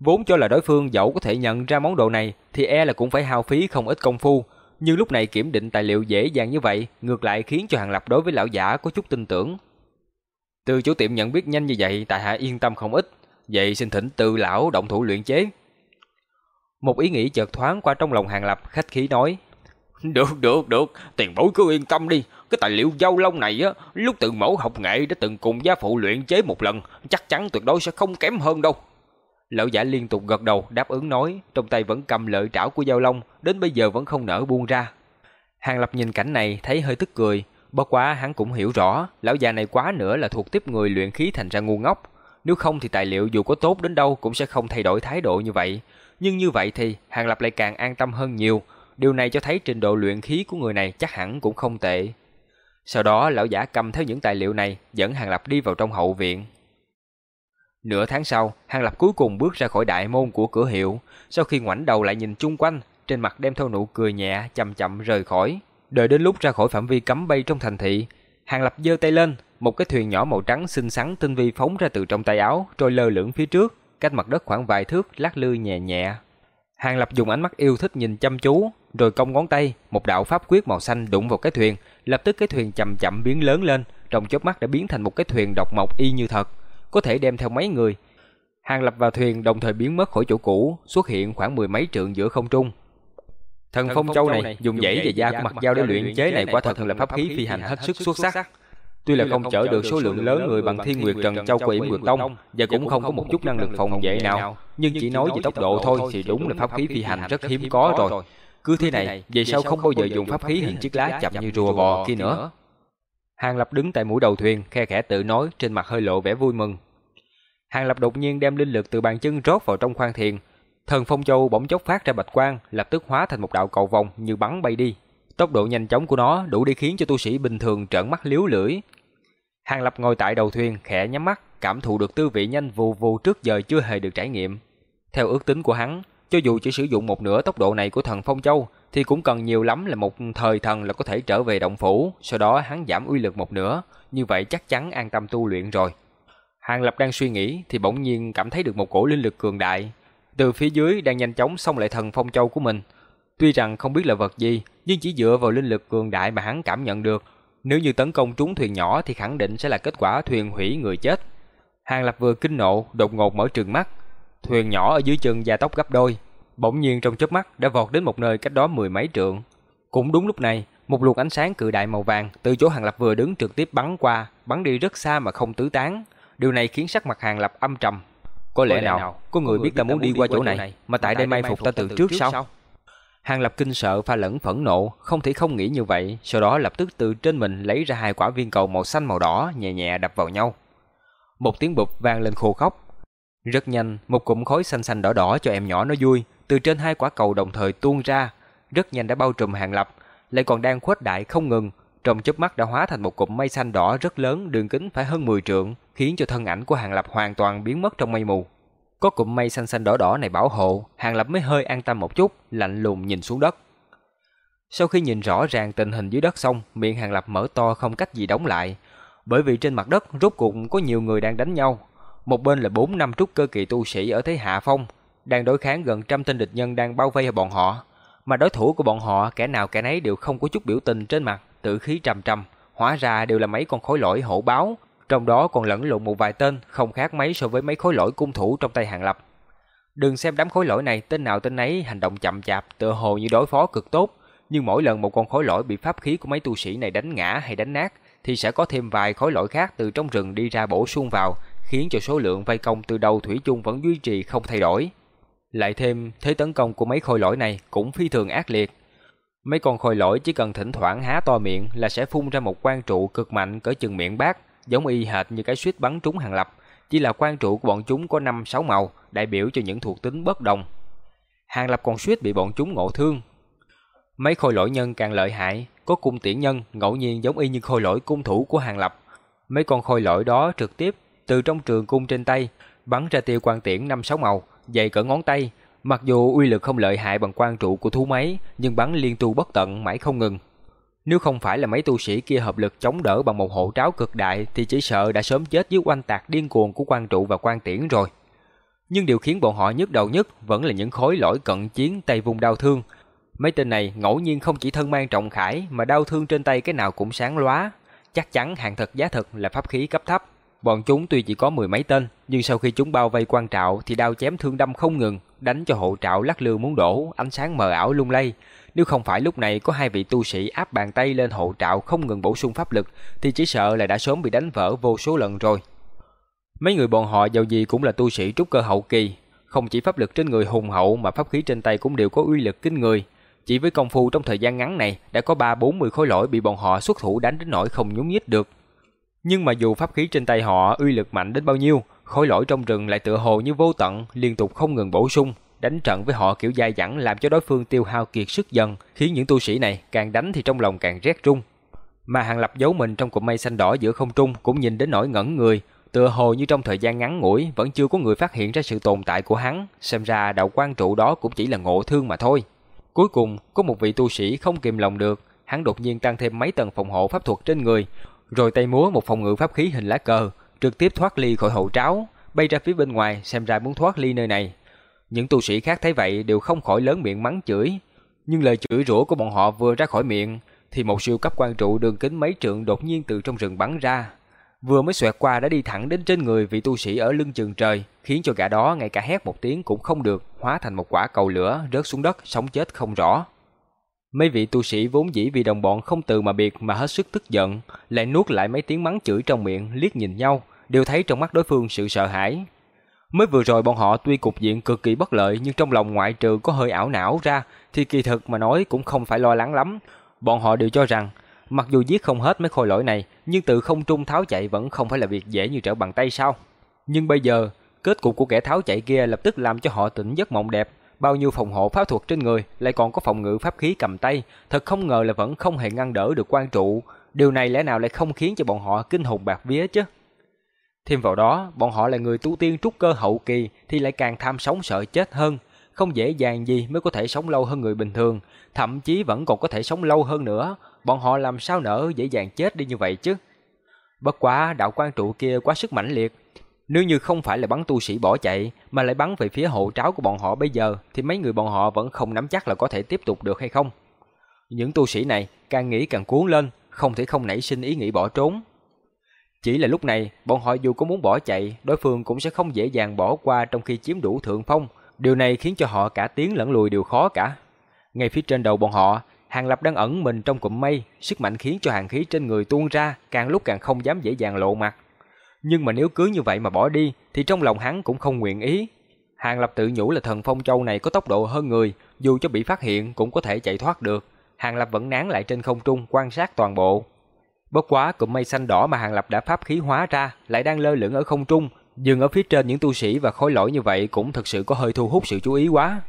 Vốn cho là đối phương dẫu có thể nhận ra món đồ này, thì e là cũng phải hao phí không ít công phu. Nhưng lúc này kiểm định tài liệu dễ dàng như vậy, ngược lại khiến cho Hàng Lập đối với lão giả có chút tin tưởng. Từ chủ tiệm nhận biết nhanh như vậy, tại hạ yên tâm không ít. Vậy xin thỉnh từ lão động thủ luyện chế. Một ý nghĩ chợt thoáng qua trong lòng Hàng Lập, khách khí nói. [laughs] Được, được, được, tiền bối cứ yên tâm đi. Cái tài liệu dâu lông này á, lúc từ mẫu học nghệ đã từng cùng gia phụ luyện chế một lần, chắc chắn tuyệt đối sẽ không kém hơn đâu. Lão giả liên tục gật đầu đáp ứng nói, trong tay vẫn cầm lợi trảo của dao long, đến bây giờ vẫn không nở buông ra. Hàng Lập nhìn cảnh này thấy hơi tức cười, bất quá hắn cũng hiểu rõ, lão già này quá nữa là thuộc tiếp người luyện khí thành ra ngu ngốc, nếu không thì tài liệu dù có tốt đến đâu cũng sẽ không thay đổi thái độ như vậy. Nhưng như vậy thì Hàng Lập lại càng an tâm hơn nhiều. Điều này cho thấy trình độ luyện khí của người này chắc hẳn cũng không tệ. Sau đó lão giả cầm theo những tài liệu này dẫn Hàng Lập đi vào trong hậu viện. Nửa tháng sau, Hàng Lập cuối cùng bước ra khỏi đại môn của cửa hiệu. Sau khi ngoảnh đầu lại nhìn chung quanh, trên mặt đem theo nụ cười nhẹ, chậm chậm rời khỏi. Đợi đến lúc ra khỏi phạm vi cấm bay trong thành thị, Hàng Lập giơ tay lên, một cái thuyền nhỏ màu trắng xinh xắn tinh vi phóng ra từ trong tay áo, trôi lơ lửng phía trước, cách mặt đất khoảng vài thước, lắc lư nhẹ nhẹ. Hàng Lập dùng ánh mắt yêu thích nhìn chăm chú, rồi cong ngón tay, một đạo pháp quyết màu xanh đụng vào cái thuyền, lập tức cái thuyền chậm chậm biến lớn lên, trong chớp mắt đã biến thành một cái thuyền độc mộc y như thật, có thể đem theo mấy người. Hàng Lập vào thuyền đồng thời biến mất khỏi chỗ cũ, xuất hiện khoảng mười mấy trượng giữa không trung. Thần phong châu này dùng dãy và da của mặt dao để luyện chế này quả thật là pháp khí phi hành hết sức xuất sắc. Tuy là không chở được số lượng lớn người bằng Thiên Nguyệt Trần Châu của Yểm Nguyệt Tông và cũng không có một chút năng lực phòng vệ nào, nhưng chỉ nói về tốc độ thôi thì đúng là pháp khí phi hành rất hiếm có rồi. Cứ thế này, về sau không bao giờ dùng pháp khí hình chiếc lá chậm như rùa bò kia nữa. Hàng Lập đứng tại mũi đầu thuyền, khe khẽ tự nói, trên mặt hơi lộ vẻ vui mừng. Hàng Lập đột nhiên đem linh lực từ bàn chân rót vào trong khoang thiền. Thần Phong Châu bỗng chốc phát ra bạch quang, lập tức hóa thành một đạo cầu vòng như bắn bay đi. Tốc độ nhanh chóng của nó đủ để khiến cho tu sĩ bình thường trợn mắt liếu lưỡi. Hàng Lập ngồi tại đầu thuyền, khẽ nhắm mắt, cảm thụ được tư vị nhanh vù vù trước giờ chưa hề được trải nghiệm. Theo ước tính của hắn, cho dù chỉ sử dụng một nửa tốc độ này của thần Phong Châu, thì cũng cần nhiều lắm là một thời thần là có thể trở về động phủ, sau đó hắn giảm uy lực một nửa, như vậy chắc chắn an tâm tu luyện rồi. Hàng Lập đang suy nghĩ thì bỗng nhiên cảm thấy được một cổ linh lực cường đại, từ phía dưới đang nhanh chóng xông lại thần Phong Châu của mình. Tuy rằng không biết là vật gì, nhưng chỉ dựa vào linh lực cường đại mà hắn cảm nhận được, nếu như tấn công trúng thuyền nhỏ thì khẳng định sẽ là kết quả thuyền hủy người chết. Hàng Lập vừa kinh nộ, đột ngột mở trừng mắt. Thuyền nhỏ ở dưới chân gia tốc gấp đôi, bỗng nhiên trong chớp mắt đã vọt đến một nơi cách đó mười mấy trượng. Cũng đúng lúc này, một luồng ánh sáng cự đại màu vàng từ chỗ Hàng Lập vừa đứng trực tiếp bắn qua, bắn đi rất xa mà không tứ tán. Điều này khiến sắc mặt Hàng Lập âm trầm. Có lẽ nào, có người biết ta muốn đi qua chỗ này, mà tại đây mai phục ta từ trước sao? Hàng Lập kinh sợ pha lẫn phẫn nộ, không thể không nghĩ như vậy, sau đó lập tức từ trên mình lấy ra hai quả viên cầu màu xanh màu đỏ nhẹ nhẹ đập vào nhau. Một tiếng bụp vang lên khô khóc. Rất nhanh, một cụm khói xanh xanh đỏ đỏ cho em nhỏ nó vui, từ trên hai quả cầu đồng thời tuôn ra, rất nhanh đã bao trùm Hàng Lập, lại còn đang khuếch đại không ngừng, trong chớp mắt đã hóa thành một cụm mây xanh đỏ rất lớn, đường kính phải hơn 10 trượng, khiến cho thân ảnh của Hàng Lập hoàn toàn biến mất trong mây mù. Có cụm mây xanh xanh đỏ đỏ này bảo hộ, Hàng Lập mới hơi an tâm một chút, lạnh lùng nhìn xuống đất. Sau khi nhìn rõ ràng tình hình dưới đất xong, miệng Hàng Lập mở to không cách gì đóng lại, bởi vì trên mặt đất rốt cuộc có nhiều người đang đánh nhau. Một bên là bốn năm trúc cơ kỳ tu sĩ ở thế hạ phong, đang đối kháng gần trăm tên địch nhân đang bao vây bọn họ, mà đối thủ của bọn họ kẻ nào kẻ nấy đều không có chút biểu tình trên mặt, tự khí trầm trầm, hóa ra đều là mấy con khối lỗi hổ báo, trong đó còn lẫn lộn một vài tên không khác mấy so với mấy khối lỗi cung thủ trong tay Hàng Lập. Đừng xem đám khối lỗi này tên nào tên nấy hành động chậm chạp, tựa hồ như đối phó cực tốt, nhưng mỗi lần một con khối lỗi bị pháp khí của mấy tu sĩ này đánh ngã hay đánh nát, thì sẽ có thêm vài khối lỗi khác từ trong rừng đi ra bổ sung vào, khiến cho số lượng vây công từ đầu thủy chung vẫn duy trì không thay đổi. Lại thêm, thế tấn công của mấy khôi lỗi này cũng phi thường ác liệt. Mấy con khôi lỗi chỉ cần thỉnh thoảng há to miệng là sẽ phun ra một quan trụ cực mạnh cỡ chừng miệng bát, giống y hệt như cái suýt bắn trúng hàng lập. Chỉ là quan trụ của bọn chúng có 5-6 màu, đại biểu cho những thuộc tính bất đồng. Hàng lập còn suýt bị bọn chúng ngộ thương. Mấy khôi lỗi nhân càng lợi hại, có cung tiễn nhân ngẫu nhiên giống y như khôi lỗi cung thủ của hàng lập. Mấy con khôi lỗi đó trực tiếp từ trong trường cung trên tay bắn ra tiêu quan tiễn 5-6 màu, dày cỡ ngón tay, mặc dù uy lực không lợi hại bằng quan trụ của thú máy, nhưng bắn liên tu bất tận mãi không ngừng. Nếu không phải là mấy tu sĩ kia hợp lực chống đỡ bằng một hộ tráo cực đại thì chỉ sợ đã sớm chết dưới oanh tạc điên cuồng của quan trụ và quan tiễn rồi. Nhưng điều khiến bọn họ nhức đầu nhất vẫn là những khối lỗi cận chiến tay vùng đau thương. Mấy tên này ngẫu nhiên không chỉ thân mang trọng khải mà đau thương trên tay cái nào cũng sáng lóa. Chắc chắn hàng thật giá thật là pháp khí cấp thấp. Bọn chúng tuy chỉ có mười mấy tên, nhưng sau khi chúng bao vây quan trạo thì đao chém thương đâm không ngừng, đánh cho hộ trạo lắc lư muốn đổ, ánh sáng mờ ảo lung lay. Nếu không phải lúc này có hai vị tu sĩ áp bàn tay lên hộ trạo không ngừng bổ sung pháp lực, thì chỉ sợ là đã sớm bị đánh vỡ vô số lần rồi. Mấy người bọn họ giàu gì cũng là tu sĩ trúc cơ hậu kỳ, không chỉ pháp lực trên người hùng hậu mà pháp khí trên tay cũng đều có uy lực kinh người. Chỉ với công phu trong thời gian ngắn này đã có ba bốn mươi khối lỗi bị bọn họ xuất thủ đánh đến nỗi không nhúng nhích được. Nhưng mà dù pháp khí trên tay họ uy lực mạnh đến bao nhiêu, khối lỗi trong rừng lại tựa hồ như vô tận, liên tục không ngừng bổ sung, đánh trận với họ kiểu dai dẳng làm cho đối phương tiêu hao kiệt sức dần, khiến những tu sĩ này càng đánh thì trong lòng càng rét run. Mà Hàng Lập giấu mình trong cụm mây xanh đỏ giữa không trung cũng nhìn đến nỗi ngẩn người, tựa hồ như trong thời gian ngắn ngủi vẫn chưa có người phát hiện ra sự tồn tại của hắn, xem ra đạo quan trụ đó cũng chỉ là ngộ thương mà thôi. Cuối cùng, có một vị tu sĩ không kìm lòng được, hắn đột nhiên tăng thêm mấy tầng phòng hộ pháp thuật trên người, rồi tay múa một phòng ngự pháp khí hình lá cờ, trực tiếp thoát ly khỏi hậu tráo, bay ra phía bên ngoài xem ra muốn thoát ly nơi này. Những tu sĩ khác thấy vậy đều không khỏi lớn miệng mắng chửi, nhưng lời chửi rủa của bọn họ vừa ra khỏi miệng thì một siêu cấp quan trụ đường kính mấy trượng đột nhiên từ trong rừng bắn ra. Vừa mới xoẹt qua đã đi thẳng đến trên người vị tu sĩ ở lưng chừng trời, khiến cho gã đó ngay cả hét một tiếng cũng không được, hóa thành một quả cầu lửa rớt xuống đất sống chết không rõ. Mấy vị tu sĩ vốn dĩ vì đồng bọn không từ mà biệt mà hết sức tức giận, lại nuốt lại mấy tiếng mắng chửi trong miệng, liếc nhìn nhau, đều thấy trong mắt đối phương sự sợ hãi. Mới vừa rồi bọn họ tuy cục diện cực kỳ bất lợi nhưng trong lòng ngoại trừ có hơi ảo não ra thì kỳ thực mà nói cũng không phải lo lắng lắm. Bọn họ đều cho rằng Mặc dù giết không hết mấy khôi lỗi này, nhưng từ không trung tháo chạy vẫn không phải là việc dễ như trở bàn tay sao. Nhưng bây giờ, kết cục của kẻ tháo chạy kia lập tức làm cho họ tỉnh giấc mộng đẹp. Bao nhiêu phòng hộ pháp thuật trên người, lại còn có phòng ngự pháp khí cầm tay, thật không ngờ là vẫn không hề ngăn đỡ được quan trụ. Điều này lẽ nào lại không khiến cho bọn họ kinh hồn bạc vía chứ? Thêm vào đó, bọn họ là người tu tiên trúc cơ hậu kỳ thì lại càng tham sống sợ chết hơn. Không dễ dàng gì mới có thể sống lâu hơn người bình thường, thậm chí vẫn còn có thể sống lâu hơn nữa. Bọn họ làm sao nỡ dễ dàng chết đi như vậy chứ? Bất quá đạo quan trụ kia quá sức mãnh liệt. Nếu như không phải là bắn tu sĩ bỏ chạy, mà lại bắn về phía hộ tráo của bọn họ bây giờ, thì mấy người bọn họ vẫn không nắm chắc là có thể tiếp tục được hay không. Những tu sĩ này càng nghĩ càng cuốn lên, không thể không nảy sinh ý nghĩ bỏ trốn. Chỉ là lúc này, bọn họ dù có muốn bỏ chạy, đối phương cũng sẽ không dễ dàng bỏ qua trong khi chiếm đủ thượng phong. Điều này khiến cho họ cả tiến lẫn lùi đều khó cả. Ngay phía trên đầu bọn họ, Hàng Lập đang ẩn mình trong cụm mây, sức mạnh khiến cho hàng khí trên người tuôn ra, càng lúc càng không dám dễ dàng lộ mặt. Nhưng mà nếu cứ như vậy mà bỏ đi, thì trong lòng hắn cũng không nguyện ý. Hàng Lập tự nhủ là thần phong châu này có tốc độ hơn người, dù cho bị phát hiện cũng có thể chạy thoát được. Hàng Lập vẫn nán lại trên không trung quan sát toàn bộ. Bất quá cụm mây xanh đỏ mà Hàng Lập đã pháp khí hóa ra lại đang lơ lửng ở không trung, dừng ở phía trên những tu sĩ và khối lỗi như vậy cũng thật sự có hơi thu hút sự chú ý quá.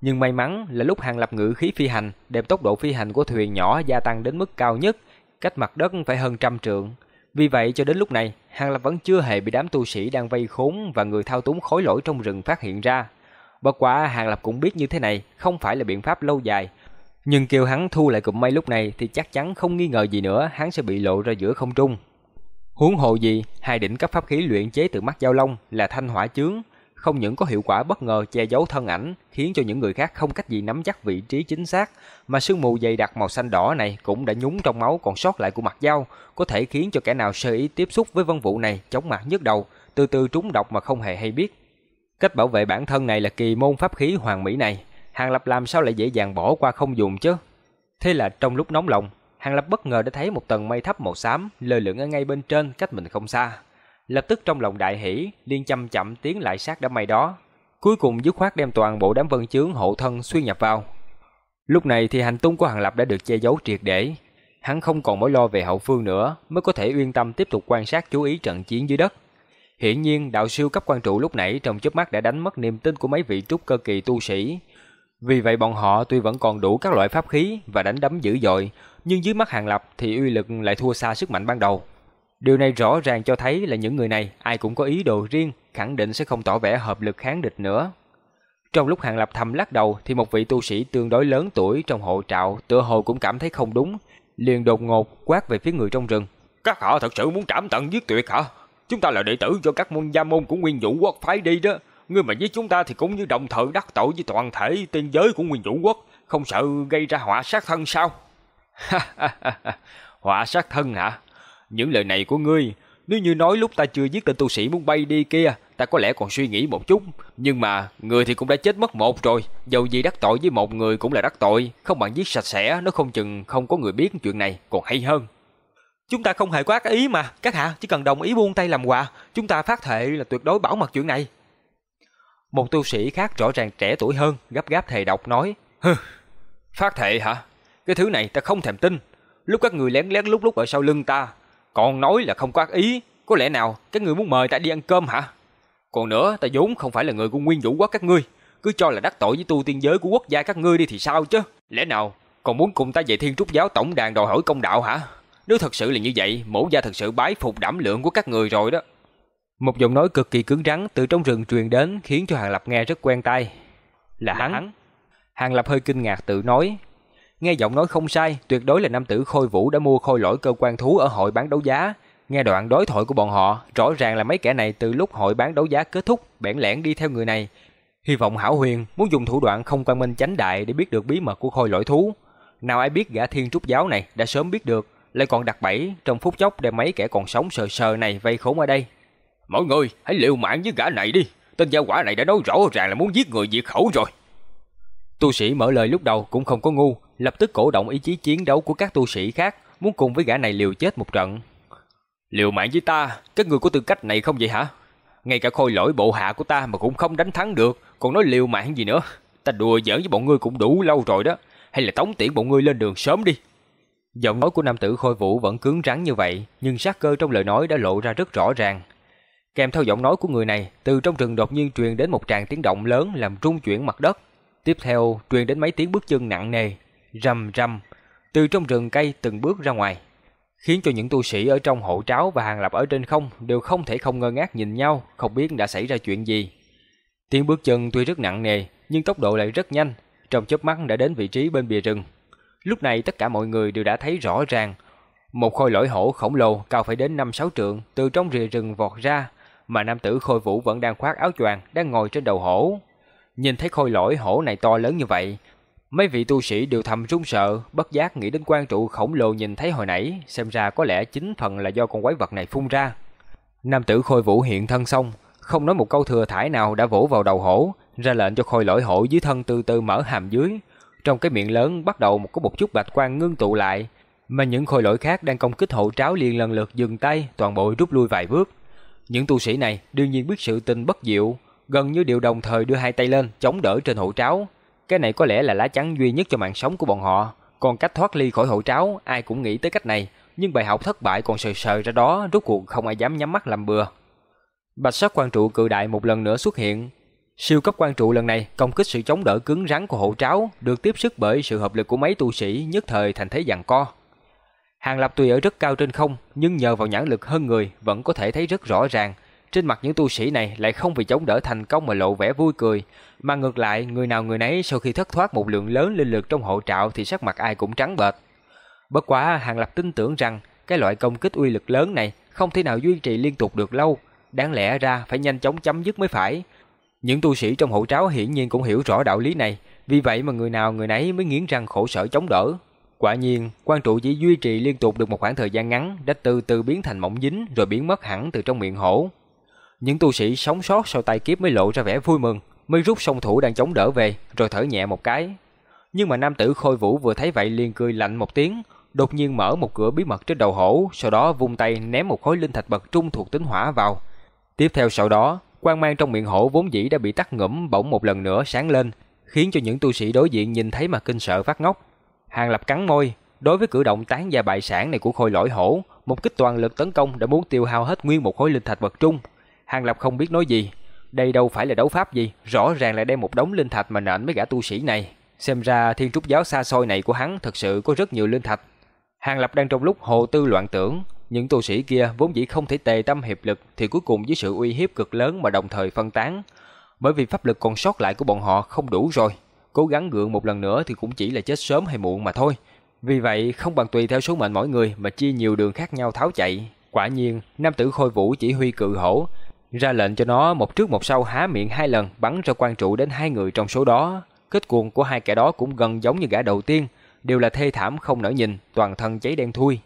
Nhưng may mắn là lúc Hàng Lập ngự khí phi hành, đem tốc độ phi hành của thuyền nhỏ gia tăng đến mức cao nhất, cách mặt đất phải hơn trăm trượng. Vì vậy cho đến lúc này, Hàng Lập vẫn chưa hề bị đám tu sĩ đang vây khốn và người thao túng khối lỗi trong rừng phát hiện ra. Bất quá Hàng Lập cũng biết như thế này không phải là biện pháp lâu dài, nhưng kêu hắn thu lại cụm mây lúc này thì chắc chắn không nghi ngờ gì nữa hắn sẽ bị lộ ra giữa không trung. Huống hồ gì, hai đỉnh cấp pháp khí luyện chế từ mắt giao long là thanh hỏa chướng, không những có hiệu quả bất ngờ che giấu thân ảnh, khiến cho những người khác không cách gì nắm chắc vị trí chính xác, mà sương mù dày đặc màu xanh đỏ này cũng đã nhúng trong máu còn sót lại của mặt dao, có thể khiến cho kẻ nào sơ ý tiếp xúc với vân vụ này chóng mặt nhức đầu, từ từ trúng độc mà không hề hay biết. Cách bảo vệ bản thân này là kỳ môn pháp khí hoàng mỹ này, Hàng Lập làm sao lại dễ dàng bỏ qua không dùng chứ? Thế là trong lúc nóng lòng, Hàng Lập bất ngờ đã thấy một tầng mây thấp màu xám lơ lửng ở ngay bên trên cách mình không xa. Lập tức trong lòng đại hỉ, liên chậm chậm tiến lại sát đám mây đó. Cuối cùng dứt khoát đem toàn bộ đám vân chướng hộ thân xuyên nhập vào. Lúc này thì hành tung của Hàng Lập đã được che giấu triệt để. Hắn không còn mối lo về hậu phương nữa, mới có thể yên tâm tiếp tục quan sát chú ý trận chiến dưới đất. Hiển nhiên, đạo siêu cấp quan trụ lúc nãy trong chớp mắt đã đánh mất niềm tin của mấy vị trúc cơ kỳ tu sĩ, vì vậy bọn họ tuy vẫn còn đủ các loại pháp khí và đánh đấm dữ dội, nhưng dưới mắt Hàng Lập thì uy lực lại thua xa sức mạnh ban đầu. Điều này rõ ràng cho thấy là những người này ai cũng có ý đồ riêng, khẳng định sẽ không tỏ vẻ hợp lực kháng địch nữa. Trong lúc Hàng Lập thầm lắc đầu thì một vị tu sĩ tương đối lớn tuổi trong hộ trạo tựa hồ cũng cảm thấy không đúng, liền đột ngột quát về phía người trong rừng. Các họ thật sự muốn trảm tận giết tuyệt hả? Chúng ta là đệ tử cho các môn gia môn của nguyên vũ quốc phái đi đó. Ngươi mà giết chúng ta thì cũng như đồng thời đắc tội với toàn thể tiên giới của nguyên vũ quốc, không sợ gây ra họa sát thân sao? [laughs] họa sát thân hả? Những lời này của ngươi, nếu như nói lúc ta chưa giết tên tu sĩ muốn bay đi kia, ta có lẽ còn suy nghĩ một chút. Nhưng mà, người thì cũng đã chết mất một rồi, dầu gì đắc tội với một người cũng là đắc tội, không bằng giết sạch sẽ, nó không chừng không có người biết chuyện này, còn hay hơn. Chúng ta không hề có ác ý mà, các hạ chỉ cần đồng ý buông tay làm quà, chúng ta phát thệ là tuyệt đối bảo mật chuyện này. Một tu sĩ khác rõ ràng trẻ tuổi hơn, gấp gáp thề độc nói. Hừ, phát thệ hả? Cái thứ này ta không thèm tin. Lúc các người lén lén lúc lúc ở sau lưng ta, còn nói là không có ác ý. Có lẽ nào các người muốn mời ta đi ăn cơm hả? Còn nữa, ta vốn không phải là người của nguyên vũ quốc các ngươi. Cứ cho là đắc tội với tu tiên giới của quốc gia các ngươi đi thì sao chứ? Lẽ nào còn muốn cùng ta về thiên trúc giáo tổng đàn đòi hỏi công đạo hả? Nếu thật sự là như vậy, mẫu gia thật sự bái phục đảm lượng của các người rồi đó. Một giọng nói cực kỳ cứng rắn từ trong rừng truyền đến khiến cho Hàng Lập nghe rất quen tai. Là hắn. Hàng Lập hơi kinh ngạc tự nói. Nghe giọng nói không sai, tuyệt đối là nam tử Khôi Vũ đã mua khôi lỗi cơ quan thú ở hội bán đấu giá. Nghe đoạn đối thoại của bọn họ, rõ ràng là mấy kẻ này từ lúc hội bán đấu giá kết thúc, bẽn lẽn đi theo người này. Hy vọng Hảo Huyền muốn dùng thủ đoạn không quan minh chánh đại để biết được bí mật của khôi lỗi thú. Nào ai biết gã thiên trúc giáo này đã sớm biết được, lại còn đặt bẫy trong phút chốc đem mấy kẻ còn sống sờ sờ này vây khốn ở đây. Mọi người hãy liều mạng với gã này đi. Tên gia quả này đã nói rõ ràng là muốn giết người diệt khẩu rồi. Tu sĩ mở lời lúc đầu cũng không có ngu, lập tức cổ động ý chí chiến đấu của các tu sĩ khác, muốn cùng với gã này liều chết một trận. Liều mạng với ta, các người có tư cách này không vậy hả? Ngay cả khôi lỗi bộ hạ của ta mà cũng không đánh thắng được, còn nói liều mạng gì nữa. Ta đùa giỡn với bọn ngươi cũng đủ lâu rồi đó, hay là tống tiễn bọn ngươi lên đường sớm đi. Giọng nói của nam tử Khôi Vũ vẫn cứng rắn như vậy, nhưng sát cơ trong lời nói đã lộ ra rất rõ ràng. Kèm theo giọng nói của người này, từ trong rừng đột nhiên truyền đến một tràng tiếng động lớn làm rung chuyển mặt đất. Tiếp theo truyền đến mấy tiếng bước chân nặng nề, rầm rầm, từ trong rừng cây từng bước ra ngoài, khiến cho những tu sĩ ở trong hộ tráo và hàng lập ở trên không đều không thể không ngơ ngác nhìn nhau, không biết đã xảy ra chuyện gì. Tiếng bước chân tuy rất nặng nề, nhưng tốc độ lại rất nhanh, trong chớp mắt đã đến vị trí bên bìa rừng. Lúc này tất cả mọi người đều đã thấy rõ ràng, một khôi lỗi hổ khổng lồ cao phải đến 5-6 trượng từ trong rìa rừng vọt ra, mà nam tử khôi vũ vẫn đang khoác áo choàng đang ngồi trên đầu hổ. Nhìn thấy khôi lỗi hổ này to lớn như vậy, mấy vị tu sĩ đều thầm run sợ, bất giác nghĩ đến quan trụ khổng lồ nhìn thấy hồi nãy, xem ra có lẽ chính phần là do con quái vật này phun ra. Nam tử khôi vũ hiện thân xong, không nói một câu thừa thải nào đã vỗ vào đầu hổ, ra lệnh cho khôi lỗi hổ dưới thân từ từ mở hàm dưới. Trong cái miệng lớn bắt đầu có một chút bạch quang ngưng tụ lại, mà những khôi lỗi khác đang công kích hộ tráo liền lần lượt dừng tay, toàn bộ rút lui vài bước. Những tu sĩ này đương nhiên biết sự tình bất diệu, gần như đều đồng thời đưa hai tay lên chống đỡ trên hộ tráo. Cái này có lẽ là lá chắn duy nhất cho mạng sống của bọn họ. Còn cách thoát ly khỏi hộ tráo, ai cũng nghĩ tới cách này, nhưng bài học thất bại còn sờ sờ ra đó, rốt cuộc không ai dám nhắm mắt làm bừa. Bạch sắc quan trụ cự đại một lần nữa xuất hiện. Siêu cấp quan trụ lần này công kích sự chống đỡ cứng rắn của hộ tráo, được tiếp sức bởi sự hợp lực của mấy tu sĩ nhất thời thành thế giằng co. Hàng Lập tuy ở rất cao trên không, nhưng nhờ vào nhãn lực hơn người vẫn có thể thấy rất rõ ràng. Trên mặt những tu sĩ này lại không vì chống đỡ thành công mà lộ vẻ vui cười, mà ngược lại người nào người nấy sau khi thất thoát một lượng lớn linh lực trong hộ trạo thì sắc mặt ai cũng trắng bệch. Bất quá Hàng Lập tin tưởng rằng cái loại công kích uy lực lớn này không thể nào duy trì liên tục được lâu, đáng lẽ ra phải nhanh chóng chấm dứt mới phải. Những tu sĩ trong hộ tráo hiển nhiên cũng hiểu rõ đạo lý này, vì vậy mà người nào người nấy mới nghiến răng khổ sở chống đỡ. Quả nhiên, quan trụ chỉ duy trì liên tục được một khoảng thời gian ngắn, đã từ từ biến thành mỏng dính rồi biến mất hẳn từ trong miệng hổ. Những tu sĩ sống sót sau tai kiếp mới lộ ra vẻ vui mừng, mới rút song thủ đang chống đỡ về, rồi thở nhẹ một cái. Nhưng mà nam tử Khôi Vũ vừa thấy vậy liền cười lạnh một tiếng, đột nhiên mở một cửa bí mật trên đầu hổ, sau đó vung tay ném một khối linh thạch bậc trung thuộc tính hỏa vào. Tiếp theo sau đó, quang mang trong miệng hổ vốn dĩ đã bị tắt ngủm bỗng một lần nữa sáng lên, khiến cho những tu sĩ đối diện nhìn thấy mà kinh sợ phát ngốc. Hàng Lập cắn môi, đối với cử động tán gia bại sản này của khôi lỗi hổ, một kích toàn lực tấn công đã muốn tiêu hao hết nguyên một khối linh thạch bậc trung. Hàng Lập không biết nói gì, đây đâu phải là đấu pháp gì, rõ ràng là đem một đống linh thạch mà nện mấy gã tu sĩ này. Xem ra thiên trúc giáo xa xôi này của hắn thật sự có rất nhiều linh thạch. Hàng Lập đang trong lúc hồ tư loạn tưởng, những tu sĩ kia vốn dĩ không thể tề tâm hiệp lực thì cuối cùng với sự uy hiếp cực lớn mà đồng thời phân tán. Bởi vì pháp lực còn sót lại của bọn họ không đủ rồi cố gắng gượng một lần nữa thì cũng chỉ là chết sớm hay muộn mà thôi. Vì vậy, không bằng tùy theo số mệnh mỗi người mà chia nhiều đường khác nhau tháo chạy. Quả nhiên, nam tử Khôi Vũ chỉ huy cự hổ, ra lệnh cho nó một trước một sau há miệng hai lần bắn ra quan trụ đến hai người trong số đó. Kết cuồng của hai kẻ đó cũng gần giống như gã đầu tiên, đều là thê thảm không nỡ nhìn, toàn thân cháy đen thui.